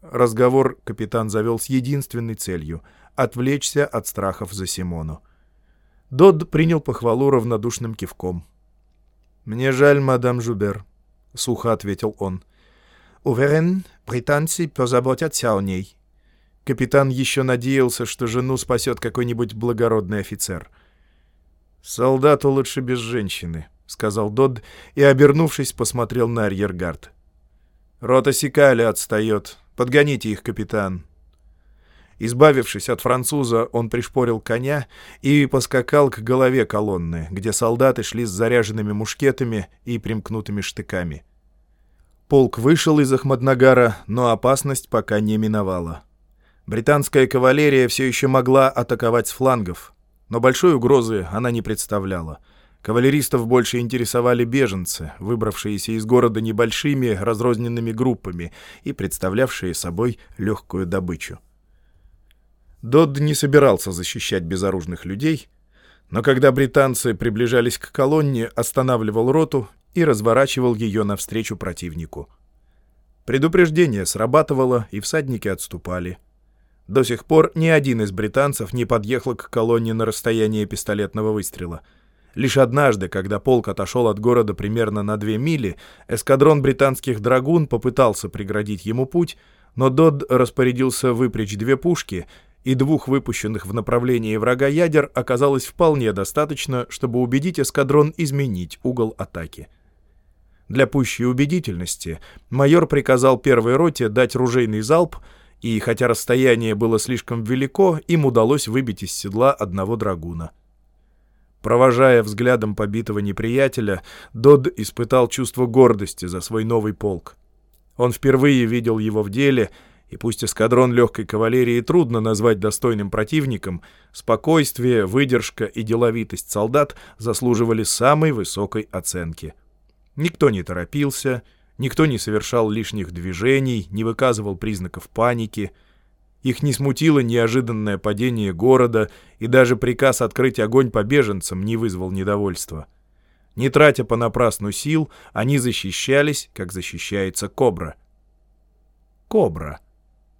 Разговор капитан завел с единственной целью — отвлечься от страхов за Симону. Додд принял похвалу равнодушным кивком. «Мне жаль, мадам Жубер», — сухо ответил он. «Уверен, британцы позаботятся о ней». Капитан еще надеялся, что жену спасет какой-нибудь благородный офицер. «Солдату лучше без женщины», — сказал Додд и, обернувшись, посмотрел на арьергард. «Рота Сикали отстает. Подгоните их, капитан». Избавившись от француза, он пришпорил коня и поскакал к голове колонны, где солдаты шли с заряженными мушкетами и примкнутыми штыками. Полк вышел из Ахмаднагара, но опасность пока не миновала. Британская кавалерия все еще могла атаковать с флангов, но большой угрозы она не представляла. Кавалеристов больше интересовали беженцы, выбравшиеся из города небольшими разрозненными группами и представлявшие собой легкую добычу. Додд не собирался защищать безоружных людей, но когда британцы приближались к колонне, останавливал роту и разворачивал ее навстречу противнику. Предупреждение срабатывало, и всадники отступали — до сих пор ни один из британцев не подъехал к колонне на расстояние пистолетного выстрела. Лишь однажды, когда полк отошел от города примерно на две мили, эскадрон британских драгун попытался преградить ему путь, но Додд распорядился выпрячь две пушки, и двух выпущенных в направлении врага ядер оказалось вполне достаточно, чтобы убедить эскадрон изменить угол атаки. Для пущей убедительности майор приказал первой роте дать ружейный залп — и хотя расстояние было слишком велико, им удалось выбить из седла одного драгуна. Провожая взглядом побитого неприятеля, Дод испытал чувство гордости за свой новый полк. Он впервые видел его в деле, и пусть эскадрон легкой кавалерии трудно назвать достойным противником, спокойствие, выдержка и деловитость солдат заслуживали самой высокой оценки. Никто не торопился — Никто не совершал лишних движений, не выказывал признаков паники. Их не смутило неожиданное падение города, и даже приказ открыть огонь по беженцам не вызвал недовольства. Не тратя понапрасну сил, они защищались, как защищается кобра. Кобра.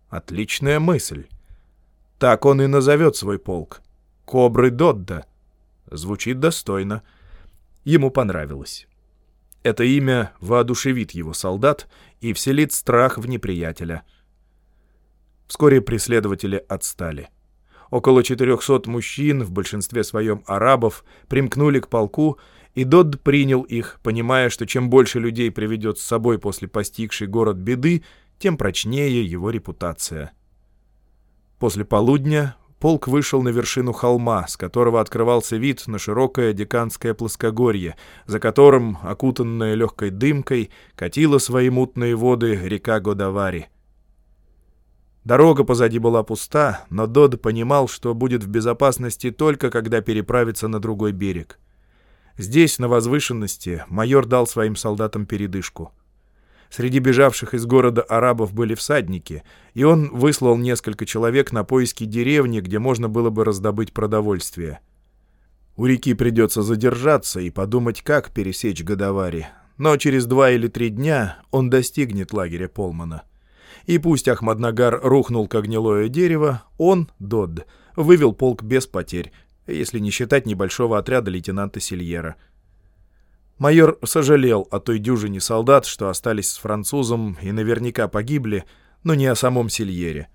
Отличная мысль. Так он и назовет свой полк. Кобры Додда. Звучит достойно. Ему понравилось. Это имя воодушевит его солдат и вселит страх в неприятеля. Вскоре преследователи отстали. Около 400 мужчин, в большинстве своем арабов, примкнули к полку, и Додд принял их, понимая, что чем больше людей приведет с собой после постигшей город беды, тем прочнее его репутация. После полудня полк вышел на вершину холма, с которого открывался вид на широкое деканское плоскогорье, за которым, окутанная легкой дымкой, катила свои мутные воды река Годавари. Дорога позади была пуста, но Дод понимал, что будет в безопасности только когда переправится на другой берег. Здесь, на возвышенности, майор дал своим солдатам передышку — Среди бежавших из города арабов были всадники, и он выслал несколько человек на поиски деревни, где можно было бы раздобыть продовольствие. У реки придется задержаться и подумать, как пересечь Годовари, но через два или три дня он достигнет лагеря Полмана. И пусть Ахмаднагар рухнул как гнилое дерево, он, Додд, вывел полк без потерь, если не считать небольшого отряда лейтенанта Сильера — Майор сожалел о той дюжине солдат, что остались с французом и наверняка погибли, но не о самом Сильере.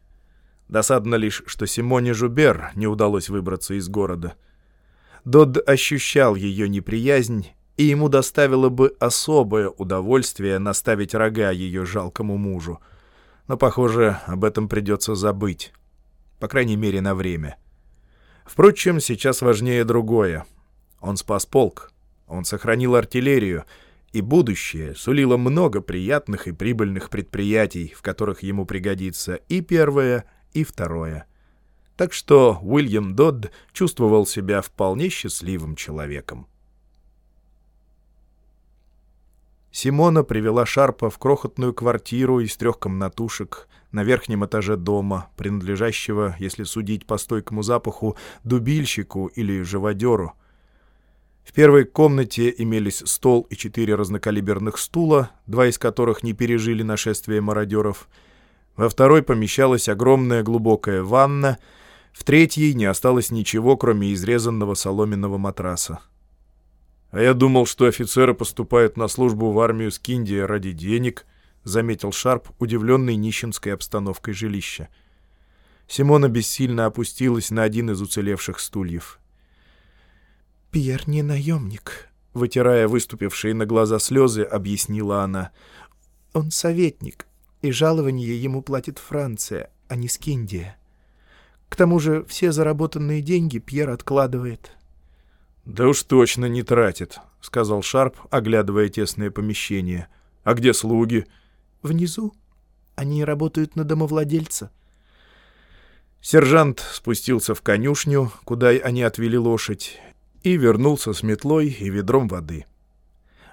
Досадно лишь, что Симоне Жубер не удалось выбраться из города. Дод ощущал ее неприязнь, и ему доставило бы особое удовольствие наставить рога ее жалкому мужу. Но, похоже, об этом придется забыть. По крайней мере, на время. Впрочем, сейчас важнее другое. Он спас полк, он сохранил артиллерию, и будущее сулило много приятных и прибыльных предприятий, в которых ему пригодится и первое, и второе. Так что Уильям Додд чувствовал себя вполне счастливым человеком. Симона привела Шарпа в крохотную квартиру из трех комнатушек на верхнем этаже дома, принадлежащего, если судить по стойкому запаху, дубильщику или живодеру — в первой комнате имелись стол и четыре разнокалиберных стула, два из которых не пережили нашествие мародеров. Во второй помещалась огромная глубокая ванна, в третьей не осталось ничего, кроме изрезанного соломенного матраса. «А я думал, что офицеры поступают на службу в армию Скиндия ради денег», — заметил Шарп, удивленный нищенской обстановкой жилища. Симона бессильно опустилась на один из уцелевших стульев. «Пьер не наемник», — вытирая выступившие на глаза слезы, объяснила она. «Он советник, и жалование ему платит Франция, а не Скиндия. К тому же все заработанные деньги Пьер откладывает». «Да уж точно не тратит», — сказал Шарп, оглядывая тесное помещение. «А где слуги?» «Внизу. Они работают на домовладельца». Сержант спустился в конюшню, куда они отвели лошадь, и вернулся с метлой и ведром воды.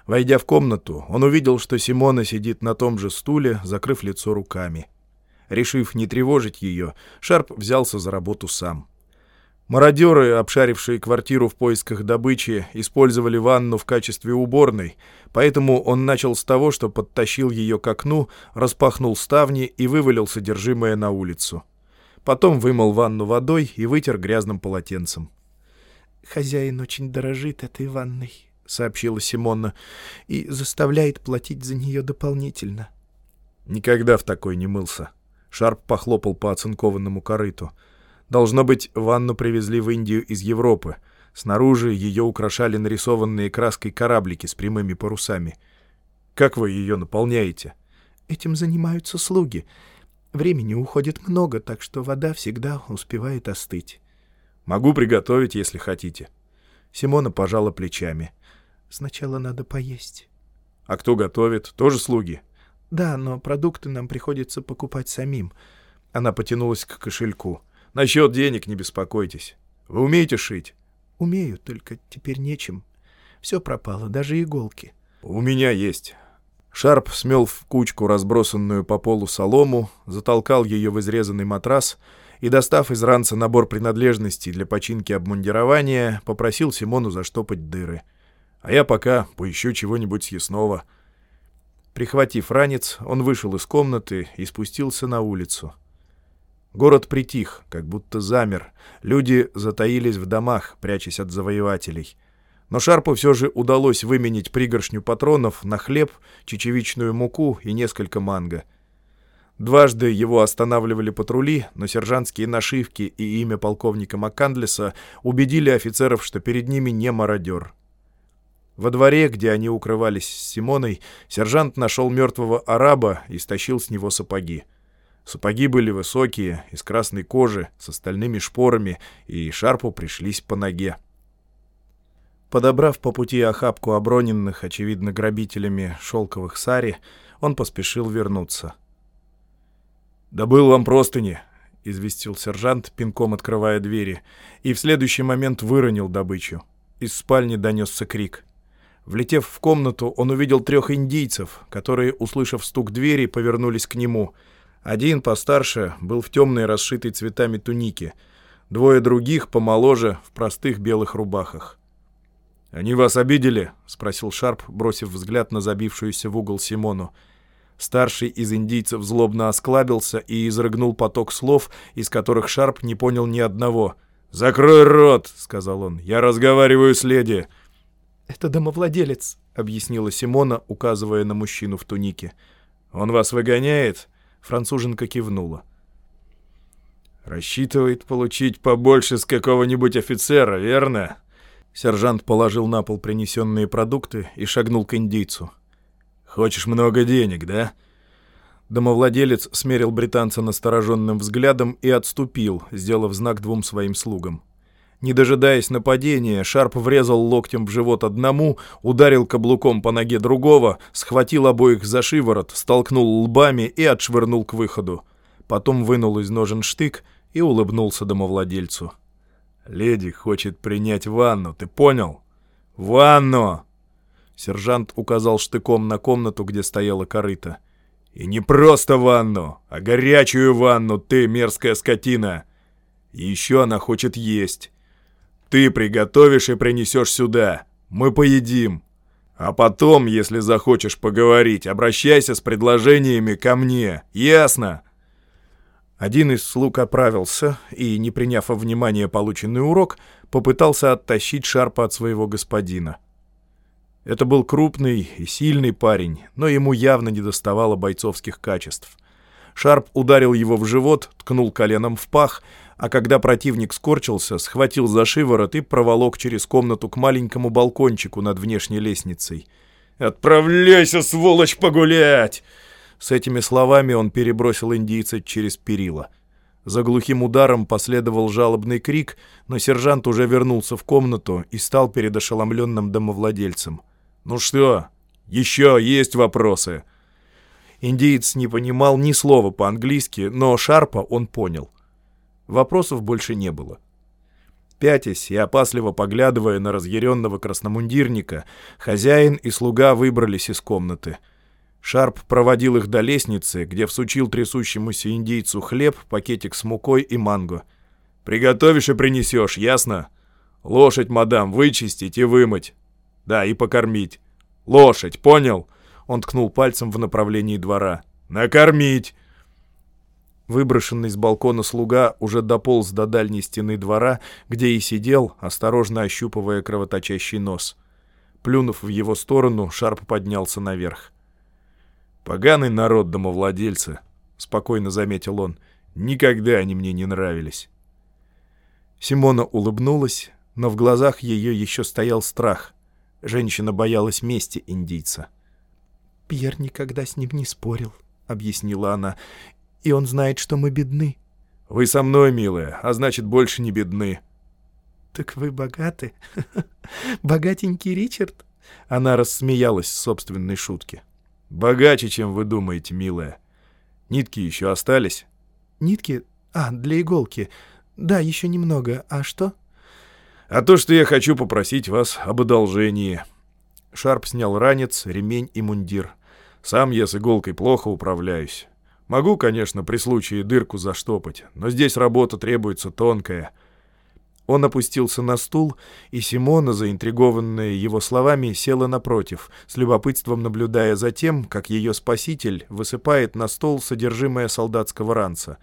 Войдя в комнату, он увидел, что Симона сидит на том же стуле, закрыв лицо руками. Решив не тревожить ее, Шарп взялся за работу сам. Мародеры, обшарившие квартиру в поисках добычи, использовали ванну в качестве уборной, поэтому он начал с того, что подтащил ее к окну, распахнул ставни и вывалил содержимое на улицу. Потом вымыл ванну водой и вытер грязным полотенцем. «Хозяин очень дорожит этой ванной», — сообщила Симона, — «и заставляет платить за нее дополнительно». «Никогда в такой не мылся». Шарп похлопал по оцинкованному корыту. «Должно быть, ванну привезли в Индию из Европы. Снаружи ее украшали нарисованные краской кораблики с прямыми парусами. Как вы ее наполняете?» «Этим занимаются слуги. Времени уходит много, так что вода всегда успевает остыть». Могу приготовить, если хотите. Симона пожала плечами. Сначала надо поесть. А кто готовит? Тоже слуги? Да, но продукты нам приходится покупать самим. Она потянулась к кошельку. Насчет денег не беспокойтесь. Вы умеете шить? Умею, только теперь нечем. Все пропало, даже иголки. У меня есть. Шарп смел в кучку разбросанную по полу солому, затолкал ее в изрезанный матрас — и, достав из ранца набор принадлежностей для починки обмундирования, попросил Симону заштопать дыры. А я пока поищу чего-нибудь съестного». Прихватив ранец, он вышел из комнаты и спустился на улицу. Город притих, как будто замер. Люди затаились в домах, прячась от завоевателей. Но Шарпу все же удалось выменить пригоршню патронов на хлеб, чечевичную муку и несколько манго. Дважды его останавливали патрули, но сержантские нашивки и имя полковника Маккандлеса убедили офицеров, что перед ними не мародер. Во дворе, где они укрывались с Симоной, сержант нашел мертвого араба и стащил с него сапоги. Сапоги были высокие, из красной кожи, с остальными шпорами, и Шарпу пришлись по ноге. Подобрав по пути охапку оброненных, очевидно, грабителями шелковых сари, он поспешил вернуться. «Добыл вам простыни», — известил сержант, пинком открывая двери, и в следующий момент выронил добычу. Из спальни донесся крик. Влетев в комнату, он увидел трех индийцев, которые, услышав стук двери, повернулись к нему. Один, постарше, был в темной, расшитой цветами тунике. Двое других, помоложе, в простых белых рубахах. «Они вас обидели?» — спросил Шарп, бросив взгляд на забившуюся в угол Симону. Старший из индийцев злобно осклабился и изрыгнул поток слов, из которых Шарп не понял ни одного. «Закрой рот!» — сказал он. «Я разговариваю с леди!» «Это домовладелец», — объяснила Симона, указывая на мужчину в тунике. «Он вас выгоняет?» Француженка кивнула. «Рассчитывает получить побольше с какого-нибудь офицера, верно?» Сержант положил на пол принесенные продукты и шагнул к индийцу. «Хочешь много денег, да?» Домовладелец смерил британца настороженным взглядом и отступил, сделав знак двум своим слугам. Не дожидаясь нападения, Шарп врезал локтем в живот одному, ударил каблуком по ноге другого, схватил обоих за шиворот, столкнул лбами и отшвырнул к выходу. Потом вынул из ножен штык и улыбнулся домовладельцу. «Леди хочет принять ванну, ты понял? Ванну!» Сержант указал штыком на комнату, где стояла корыта. «И не просто ванну, а горячую ванну, ты, мерзкая скотина! Еще она хочет есть. Ты приготовишь и принесешь сюда. Мы поедим. А потом, если захочешь поговорить, обращайся с предложениями ко мне. Ясно?» Один из слуг оправился и, не приняв во внимание полученный урок, попытался оттащить Шарпа от своего господина. Это был крупный и сильный парень, но ему явно не доставало бойцовских качеств. Шарп ударил его в живот, ткнул коленом в пах, а когда противник скорчился, схватил за шиворот и проволок через комнату к маленькому балкончику над внешней лестницей. «Отправляйся, сволочь, погулять!» С этими словами он перебросил индийца через перила. За глухим ударом последовал жалобный крик, но сержант уже вернулся в комнату и стал перед ошеломленным домовладельцем. «Ну что, еще есть вопросы?» Индиец не понимал ни слова по-английски, но Шарпа он понял. Вопросов больше не было. Пятясь и опасливо поглядывая на разъяренного красномундирника, хозяин и слуга выбрались из комнаты — Шарп проводил их до лестницы, где всучил трясущемуся индейцу хлеб, пакетик с мукой и манго. «Приготовишь и принесешь, ясно? Лошадь, мадам, вычистить и вымыть. Да, и покормить. Лошадь, понял?» Он ткнул пальцем в направлении двора. «Накормить!» Выброшенный с балкона слуга уже дополз до дальней стены двора, где и сидел, осторожно ощупывая кровоточащий нос. Плюнув в его сторону, Шарп поднялся наверх. «Поганый народ домовладельцы», — спокойно заметил он. «Никогда они мне не нравились». Симона улыбнулась, но в глазах ее еще стоял страх. Женщина боялась мести индийца. «Пьер никогда с ним не спорил», — объяснила она. «И он знает, что мы бедны». «Вы со мной, милая, а значит, больше не бедны». «Так вы богаты? Богатенький Ричард?» Она рассмеялась собственной шутке. Богаче, чем вы думаете, милая. Нитки еще остались? Нитки? А, для иголки. Да, еще немного. А что? А то, что я хочу попросить вас об одолжении. Шарп снял ранец, ремень и мундир. Сам я с иголкой плохо управляюсь. Могу, конечно, при случае дырку заштопать, но здесь работа требуется тонкая. Он опустился на стул, и Симона, заинтригованная его словами, села напротив, с любопытством наблюдая за тем, как ее спаситель высыпает на стол содержимое солдатского ранца.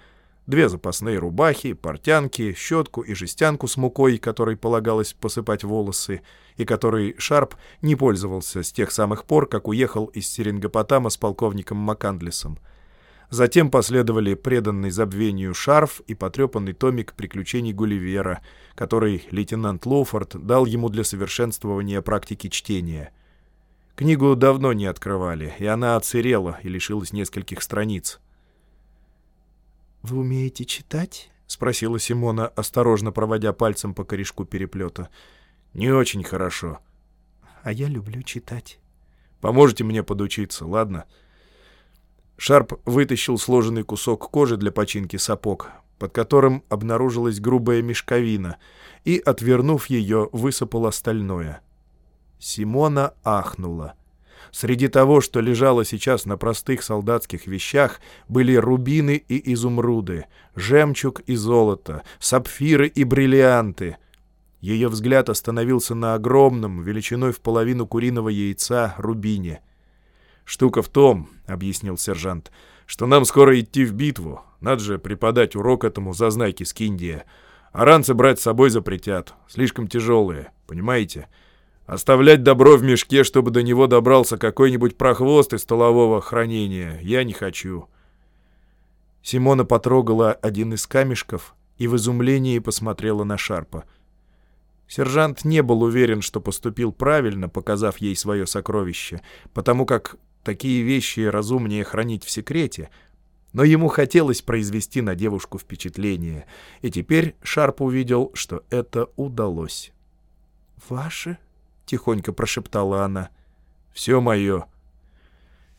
Две запасные рубахи, портянки, щетку и жестянку с мукой, которой полагалось посыпать волосы, и которой Шарп не пользовался с тех самых пор, как уехал из Серингопотама с полковником Макандлисом. Затем последовали преданный забвению шарф и потрепанный томик приключений Гулливера, который лейтенант Лоуфорд дал ему для совершенствования практики чтения. Книгу давно не открывали, и она отсырела и лишилась нескольких страниц. «Вы умеете читать?» — спросила Симона, осторожно проводя пальцем по корешку переплета. «Не очень хорошо». «А я люблю читать». «Поможете мне подучиться, ладно?» Шарп вытащил сложенный кусок кожи для починки сапог, под которым обнаружилась грубая мешковина, и, отвернув ее, высыпал остальное. Симона ахнула. Среди того, что лежало сейчас на простых солдатских вещах, были рубины и изумруды, жемчуг и золото, сапфиры и бриллианты. Ее взгляд остановился на огромном, величиной в половину куриного яйца, рубине — «Штука в том», — объяснил сержант, — «что нам скоро идти в битву. Надо же преподать урок этому зазнайке с Киндия. А ранцы брать с собой запретят. Слишком тяжелые, понимаете? Оставлять добро в мешке, чтобы до него добрался какой-нибудь прохвост из столового хранения, я не хочу». Симона потрогала один из камешков и в изумлении посмотрела на Шарпа. Сержант не был уверен, что поступил правильно, показав ей свое сокровище, потому как Такие вещи разумнее хранить в секрете, но ему хотелось произвести на девушку впечатление, и теперь Шарп увидел, что это удалось. «Ваше?» — тихонько прошептала она. «Все мое».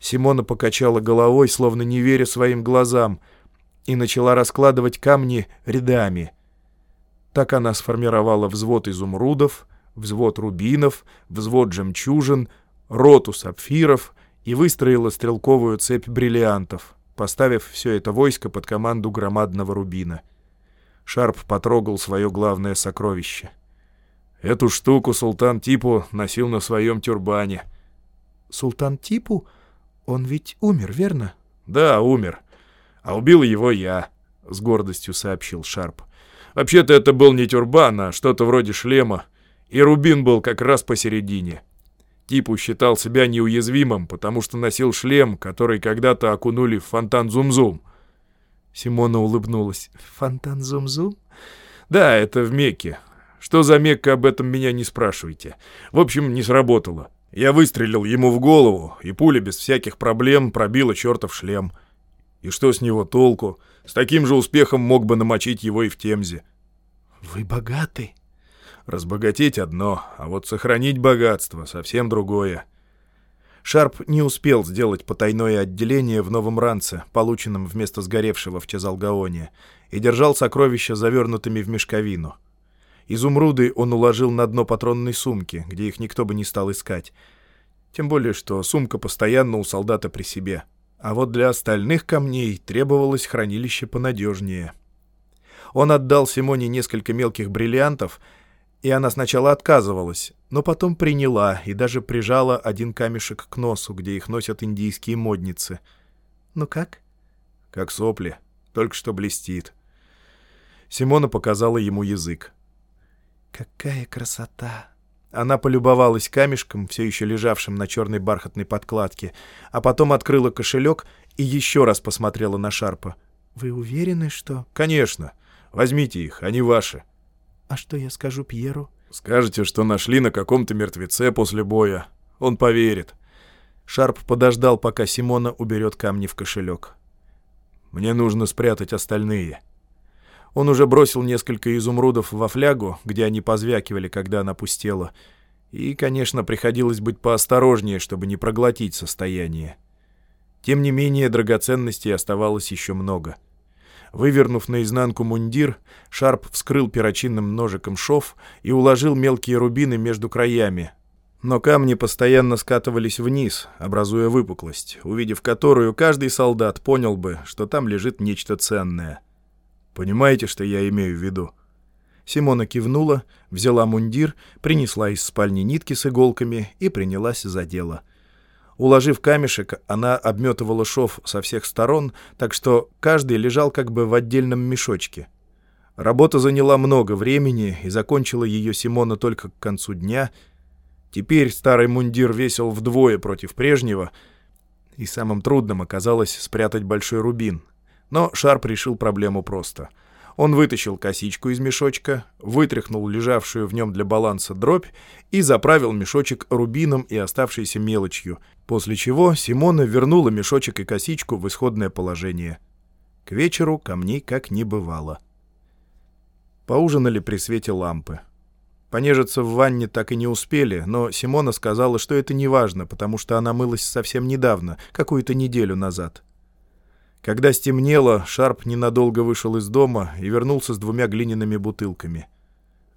Симона покачала головой, словно не веря своим глазам, и начала раскладывать камни рядами. Так она сформировала взвод изумрудов, взвод рубинов, взвод жемчужин, роту сапфиров — и выстроила стрелковую цепь бриллиантов, поставив все это войско под команду громадного рубина. Шарп потрогал свое главное сокровище. Эту штуку султан Типу носил на своем тюрбане. «Султан Типу? Он ведь умер, верно?» «Да, умер. А убил его я», — с гордостью сообщил Шарп. «Вообще-то это был не тюрбан, а что-то вроде шлема, и рубин был как раз посередине». Типу считал себя неуязвимым, потому что носил шлем, который когда-то окунули в фонтан Зум-Зум. Симона улыбнулась. «Фонтан Зум-Зум?» «Да, это в Мекке. Что за Мекка, об этом меня не спрашивайте. В общем, не сработало. Я выстрелил ему в голову, и пуля без всяких проблем пробила чертов шлем. И что с него толку? С таким же успехом мог бы намочить его и в Темзе». «Вы богаты?» Разбогатеть одно, а вот сохранить богатство — совсем другое. Шарп не успел сделать потайное отделение в новом ранце, полученном вместо сгоревшего в Чезалгаоне, и держал сокровища завернутыми в мешковину. Изумруды он уложил на дно патронной сумки, где их никто бы не стал искать. Тем более, что сумка постоянно у солдата при себе. А вот для остальных камней требовалось хранилище понадежнее. Он отдал Симоне несколько мелких бриллиантов — и она сначала отказывалась, но потом приняла и даже прижала один камешек к носу, где их носят индийские модницы. «Ну как?» «Как сопли, только что блестит». Симона показала ему язык. «Какая красота!» Она полюбовалась камешком, все еще лежавшим на черной бархатной подкладке, а потом открыла кошелек и еще раз посмотрела на Шарпа. «Вы уверены, что...» «Конечно. Возьмите их, они ваши». «А что я скажу Пьеру?» «Скажете, что нашли на каком-то мертвеце после боя. Он поверит». Шарп подождал, пока Симона уберет камни в кошелек. «Мне нужно спрятать остальные». Он уже бросил несколько изумрудов во флягу, где они позвякивали, когда она пустела. И, конечно, приходилось быть поосторожнее, чтобы не проглотить состояние. Тем не менее, драгоценностей оставалось еще много — Вывернув наизнанку мундир, Шарп вскрыл перочинным ножиком шов и уложил мелкие рубины между краями. Но камни постоянно скатывались вниз, образуя выпуклость, увидев которую каждый солдат понял бы, что там лежит нечто ценное. Понимаете, что я имею в виду? Симона кивнула, взяла мундир, принесла из спальни нитки с иголками и принялась за дело. Уложив камешек, она обметывала шов со всех сторон, так что каждый лежал как бы в отдельном мешочке. Работа заняла много времени, и закончила ее Симона только к концу дня. Теперь старый мундир весил вдвое против прежнего, и самым трудным оказалось спрятать большой рубин. Но Шарп решил проблему просто — он вытащил косичку из мешочка, вытряхнул лежавшую в нем для баланса дробь и заправил мешочек рубином и оставшейся мелочью, после чего Симона вернула мешочек и косичку в исходное положение. К вечеру камней как не бывало. Поужинали при свете лампы. Понежиться в ванне так и не успели, но Симона сказала, что это не важно, потому что она мылась совсем недавно, какую-то неделю назад. Когда стемнело, Шарп ненадолго вышел из дома и вернулся с двумя глиняными бутылками.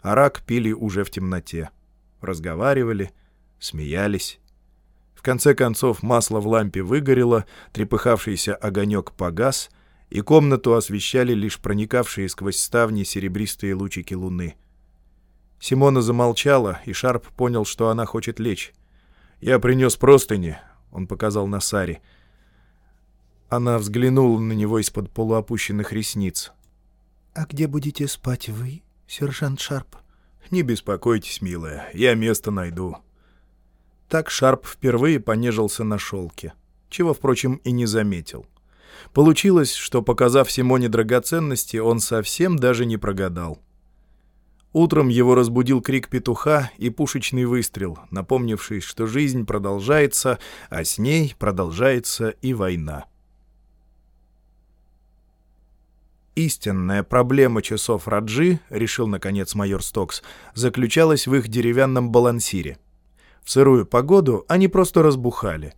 Арак пили уже в темноте. Разговаривали, смеялись. В конце концов масло в лампе выгорело, трепыхавшийся огонек погас, и комнату освещали лишь проникавшие сквозь ставни серебристые лучики луны. Симона замолчала, и Шарп понял, что она хочет лечь. «Я принес простыни», — он показал на Саре, — она взглянула на него из-под полуопущенных ресниц. «А где будете спать вы, сержант Шарп?» «Не беспокойтесь, милая, я место найду». Так Шарп впервые понежился на шелке, чего, впрочем, и не заметил. Получилось, что, показав Симоне драгоценности, он совсем даже не прогадал. Утром его разбудил крик петуха и пушечный выстрел, напомнивший, что жизнь продолжается, а с ней продолжается и война. Истинная проблема часов Раджи, решил наконец майор Стокс, заключалась в их деревянном балансире. В сырую погоду они просто разбухали.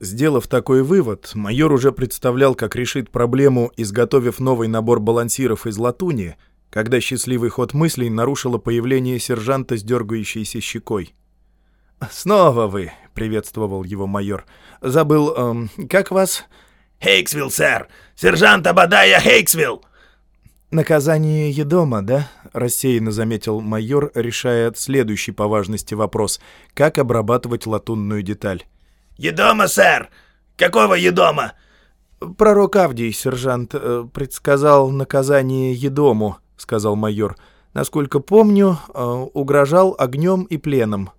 Сделав такой вывод, майор уже представлял, как решит проблему, изготовив новый набор балансиров из латуни, когда счастливый ход мыслей нарушило появление сержанта с дергающейся щекой. «Снова вы!» — приветствовал его майор. «Забыл, эм, как вас?» «Хейксвилл, сэр! Сержант Абадая Хейксвилл!» «Наказание Едома, да?» — рассеянно заметил майор, решая следующий по важности вопрос. Как обрабатывать латунную деталь? «Едома, сэр! Какого Едома?» «Пророк Авдий, сержант, э, предсказал наказание Едому», — сказал майор. «Насколько помню, э, угрожал огнем и пленом».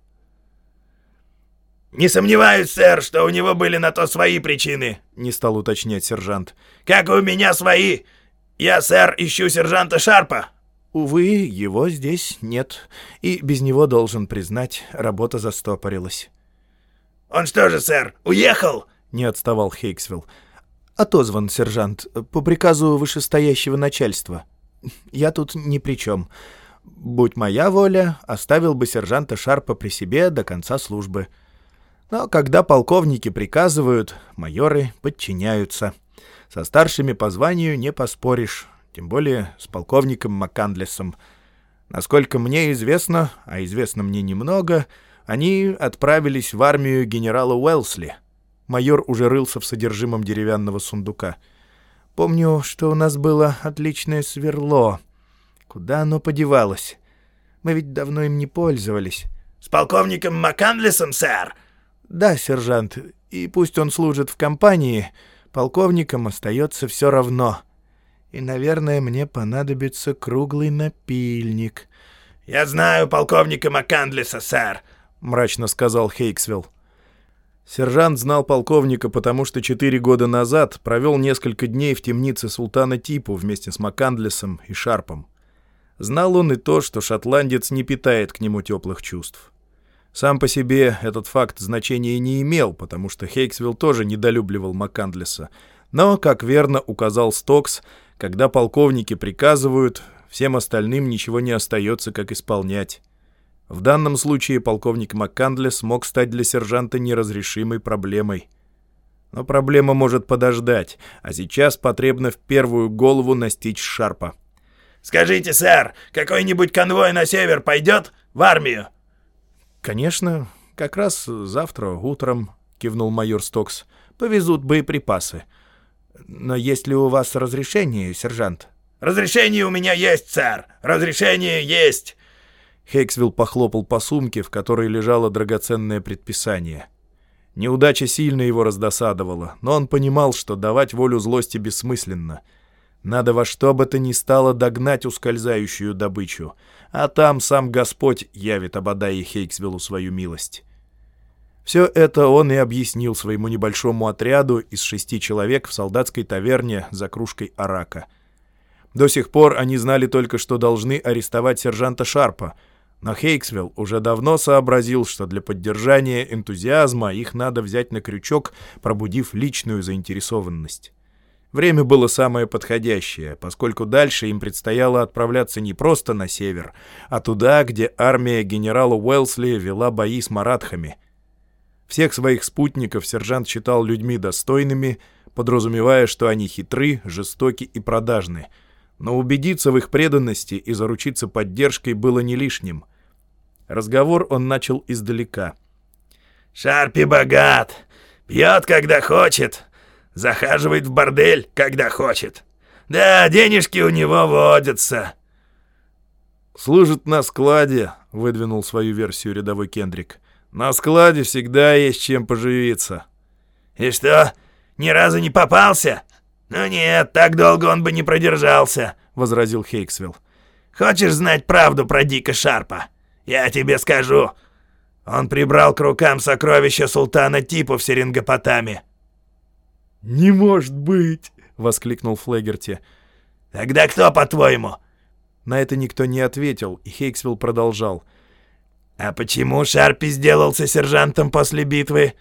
«Не сомневаюсь, сэр, что у него были на то свои причины», — не стал уточнять сержант. «Как и у меня свои. Я, сэр, ищу сержанта Шарпа». «Увы, его здесь нет, и без него, должен признать, работа застопорилась». «Он что же, сэр, уехал?» — не отставал Хейксвилл. «Отозван, сержант, по приказу вышестоящего начальства. Я тут ни при чем. Будь моя воля, оставил бы сержанта Шарпа при себе до конца службы». Но когда полковники приказывают, майоры подчиняются. Со старшими по званию не поспоришь, тем более с полковником Маккандлесом. Насколько мне известно, а известно мне немного, они отправились в армию генерала Уэлсли. Майор уже рылся в содержимом деревянного сундука. Помню, что у нас было отличное сверло. Куда оно подевалось? Мы ведь давно им не пользовались. — С полковником Маккандлесом, сэр! «Да, сержант, и пусть он служит в компании, полковникам остается все равно. И, наверное, мне понадобится круглый напильник». «Я знаю полковника Маккандлиса, сэр», — мрачно сказал Хейксвилл. Сержант знал полковника, потому что четыре года назад провел несколько дней в темнице султана Типу вместе с Маккандлисом и Шарпом. Знал он и то, что шотландец не питает к нему теплых чувств. Сам по себе этот факт значения не имел, потому что Хейксвилл тоже недолюбливал Маккандлеса. Но, как верно указал Стокс, когда полковники приказывают, всем остальным ничего не остается, как исполнять. В данном случае полковник Маккандлес мог стать для сержанта неразрешимой проблемой. Но проблема может подождать, а сейчас потребно в первую голову настичь Шарпа. «Скажите, сэр, какой-нибудь конвой на север пойдет? В армию?» «Конечно, как раз завтра утром», — кивнул майор Стокс, — «повезут боеприпасы. Но есть ли у вас разрешение, сержант?» Разрешение у меня есть, сэр! Разрешение есть!» Хейксвилл похлопал по сумке, в которой лежало драгоценное предписание. Неудача сильно его раздосадовала, но он понимал, что давать волю злости бессмысленно. Надо во что бы то ни стало догнать ускользающую добычу, а там сам Господь явит Абадае Хейксвиллу свою милость. Все это он и объяснил своему небольшому отряду из шести человек в солдатской таверне за кружкой арака. До сих пор они знали только, что должны арестовать сержанта Шарпа — но Хейксвилл уже давно сообразил, что для поддержания энтузиазма их надо взять на крючок, пробудив личную заинтересованность. Время было самое подходящее, поскольку дальше им предстояло отправляться не просто на север, а туда, где армия генерала Уэлсли вела бои с маратхами. Всех своих спутников сержант считал людьми достойными, подразумевая, что они хитры, жестоки и продажны — но убедиться в их преданности и заручиться поддержкой было не лишним. Разговор он начал издалека. «Шарпи богат, пьет, когда хочет, захаживает в бордель, когда хочет. Да, денежки у него водятся». «Служит на складе», — выдвинул свою версию рядовой Кендрик. «На складе всегда есть чем поживиться». «И что, ни разу не попался?» «Ну нет, так долго он бы не продержался», — возразил Хейксвилл. «Хочешь знать правду про Дика Шарпа? Я тебе скажу. Он прибрал к рукам сокровища султана Типу в Серингопотаме». «Не может быть!» — воскликнул Флегерти. «Тогда кто, по-твоему?» На это никто не ответил, и Хейксвилл продолжал. «А почему Шарпи сделался сержантом после битвы?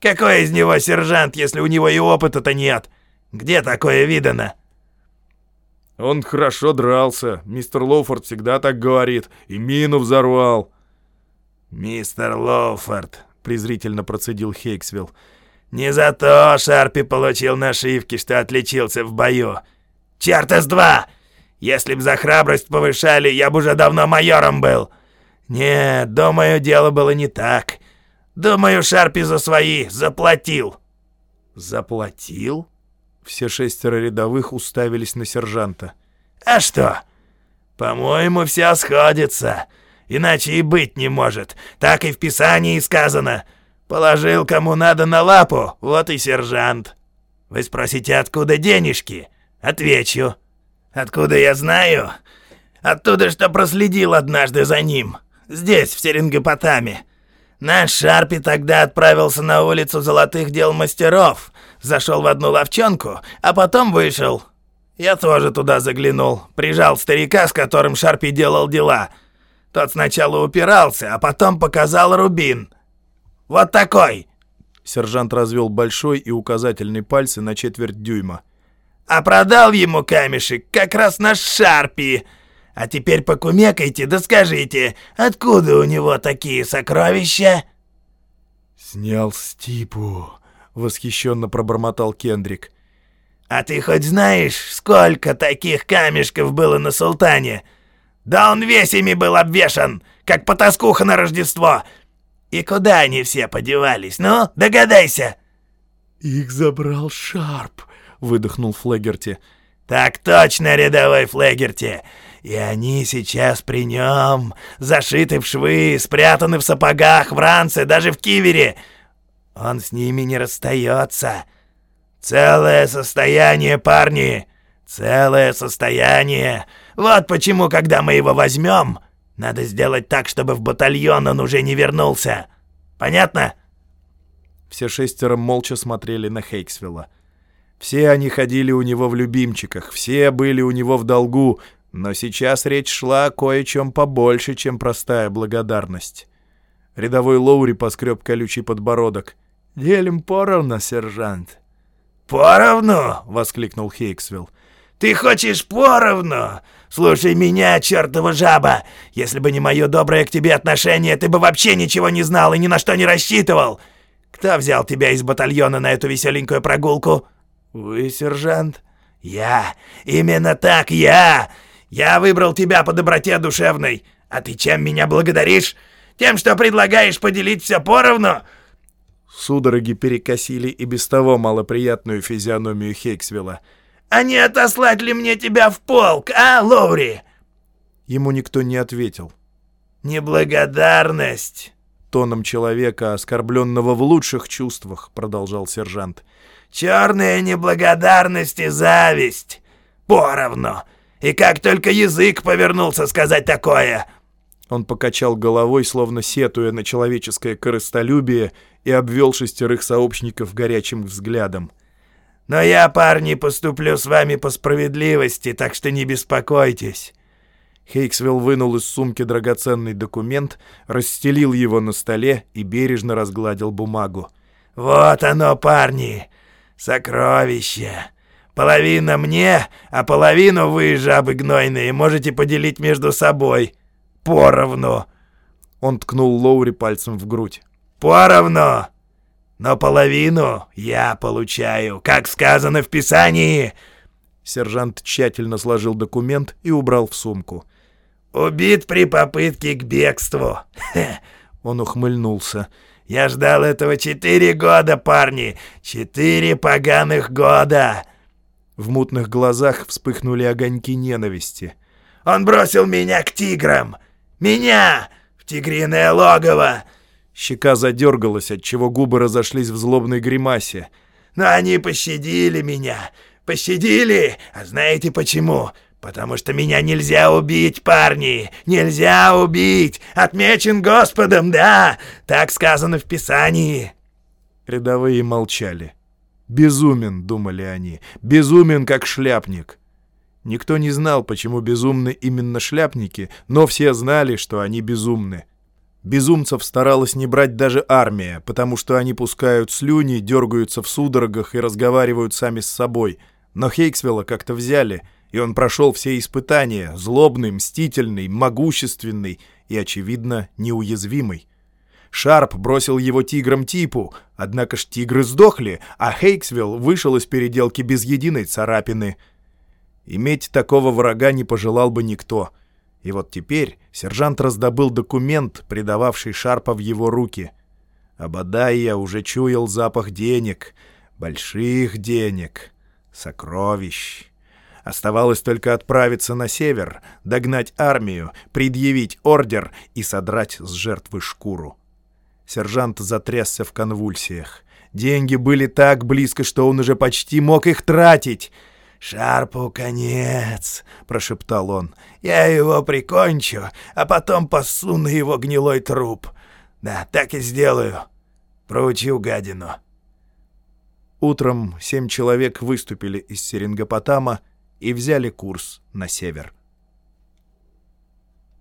Какой из него сержант, если у него и опыта-то нет?» Где такое видано?» «Он хорошо дрался. Мистер Лоуфорд всегда так говорит. И мину взорвал». «Мистер Лоуфорд», — презрительно процедил Хейксвилл. «Не за то Шарпи получил нашивки, что отличился в бою. Черт из два! Если б за храбрость повышали, я бы уже давно майором был. Нет, думаю, дело было не так. Думаю, Шарпи за свои заплатил». «Заплатил?» Все шестеро рядовых уставились на сержанта. «А что? По-моему, все сходится. Иначе и быть не может. Так и в Писании сказано. Положил кому надо на лапу, вот и сержант. Вы спросите, откуда денежки? Отвечу. Откуда я знаю? Оттуда, что проследил однажды за ним. Здесь, в Серингопотаме. Наш Шарпи тогда отправился на улицу золотых дел мастеров, зашел в одну ловчонку, а потом вышел. Я тоже туда заглянул, прижал старика, с которым Шарпи делал дела. Тот сначала упирался, а потом показал рубин. Вот такой!» Сержант развел большой и указательный пальцы на четверть дюйма. «А продал ему камешек как раз наш Шарпи!» А теперь покумекайте да скажите, откуда у него такие сокровища?» «Снял стипу», — восхищенно пробормотал Кендрик. «А ты хоть знаешь, сколько таких камешков было на султане? Да он весь ими был обвешан, как потаскуха на Рождество. И куда они все подевались, ну, догадайся!» «Их забрал Шарп», — выдохнул Флегерти. «Так точно, рядовой Флегерти. И они сейчас при нем, зашиты в швы, спрятаны в сапогах, в ранце, даже в кивере. Он с ними не расстается. Целое состояние, парни, целое состояние. Вот почему, когда мы его возьмем, надо сделать так, чтобы в батальон он уже не вернулся. Понятно?» Все шестеро молча смотрели на Хейксвилла. Все они ходили у него в любимчиках, все были у него в долгу, но сейчас речь шла о кое-чем побольше, чем простая благодарность. Рядовой Лоури поскреб колючий подбородок. «Делим поровну, сержант». «Поровну?» — воскликнул Хейксвилл. «Ты хочешь поровну? Слушай меня, чертова жаба! Если бы не мое доброе к тебе отношение, ты бы вообще ничего не знал и ни на что не рассчитывал! Кто взял тебя из батальона на эту веселенькую прогулку?» «Вы, сержант?» «Я! Именно так, я! Я выбрал тебя по доброте душевной. А ты чем меня благодаришь? Тем, что предлагаешь поделить все поровну?» Судороги перекосили и без того малоприятную физиономию Хейксвилла. А не отослать ли мне тебя в полк, а, Лоури?» Ему никто не ответил. «Неблагодарность!» Тоном человека, оскорбленного в лучших чувствах, продолжал сержант. «Черная неблагодарность и зависть! Поровну! И как только язык повернулся сказать такое!» Он покачал головой, словно сетуя на человеческое корыстолюбие, и обвел шестерых сообщников горячим взглядом. «Но я, парни, поступлю с вами по справедливости, так что не беспокойтесь». Хейксвилл вынул из сумки драгоценный документ, расстелил его на столе и бережно разгладил бумагу. «Вот оно, парни! Сокровище! Половина мне, а половину вы, жабы гнойные, можете поделить между собой. Поровну!» Он ткнул Лоури пальцем в грудь. «Поровну! Но половину я получаю, как сказано в Писании!» Сержант тщательно сложил документ и убрал в сумку. «Убит при попытке к бегству!» Он ухмыльнулся. «Я ждал этого четыре года, парни! Четыре поганых года!» В мутных глазах вспыхнули огоньки ненависти. «Он бросил меня к тиграм! Меня! В тигриное логово!» Щека задергалась, отчего губы разошлись в злобной гримасе. «Но они пощадили меня! Пощадили! А знаете почему? Потому что меня нельзя убить, парни! Нельзя убить! Отмечен Господом, да! Так сказано в Писании!» Рядовые молчали. «Безумен», — думали они, — «безумен, как шляпник». Никто не знал, почему безумны именно шляпники, но все знали, что они безумны. Безумцев старалась не брать даже армия, потому что они пускают слюни, дергаются в судорогах и разговаривают сами с собой. Но Хейксвелла как-то взяли, и он прошел все испытания, злобный, мстительный, могущественный и, очевидно, неуязвимый. Шарп бросил его тиграм типу, однако ж тигры сдохли, а Хейксвилл вышел из переделки без единой царапины. Иметь такого врага не пожелал бы никто — и вот теперь сержант раздобыл документ, придававший Шарпа в его руки. А Бадайя уже чуял запах денег, больших денег, сокровищ. Оставалось только отправиться на север, догнать армию, предъявить ордер и содрать с жертвы шкуру. Сержант затрясся в конвульсиях. Деньги были так близко, что он уже почти мог их тратить — «Шарпу конец», — прошептал он. «Я его прикончу, а потом пасу на его гнилой труп. Да, так и сделаю. Проучу гадину». Утром семь человек выступили из Серингопотама и взяли курс на север.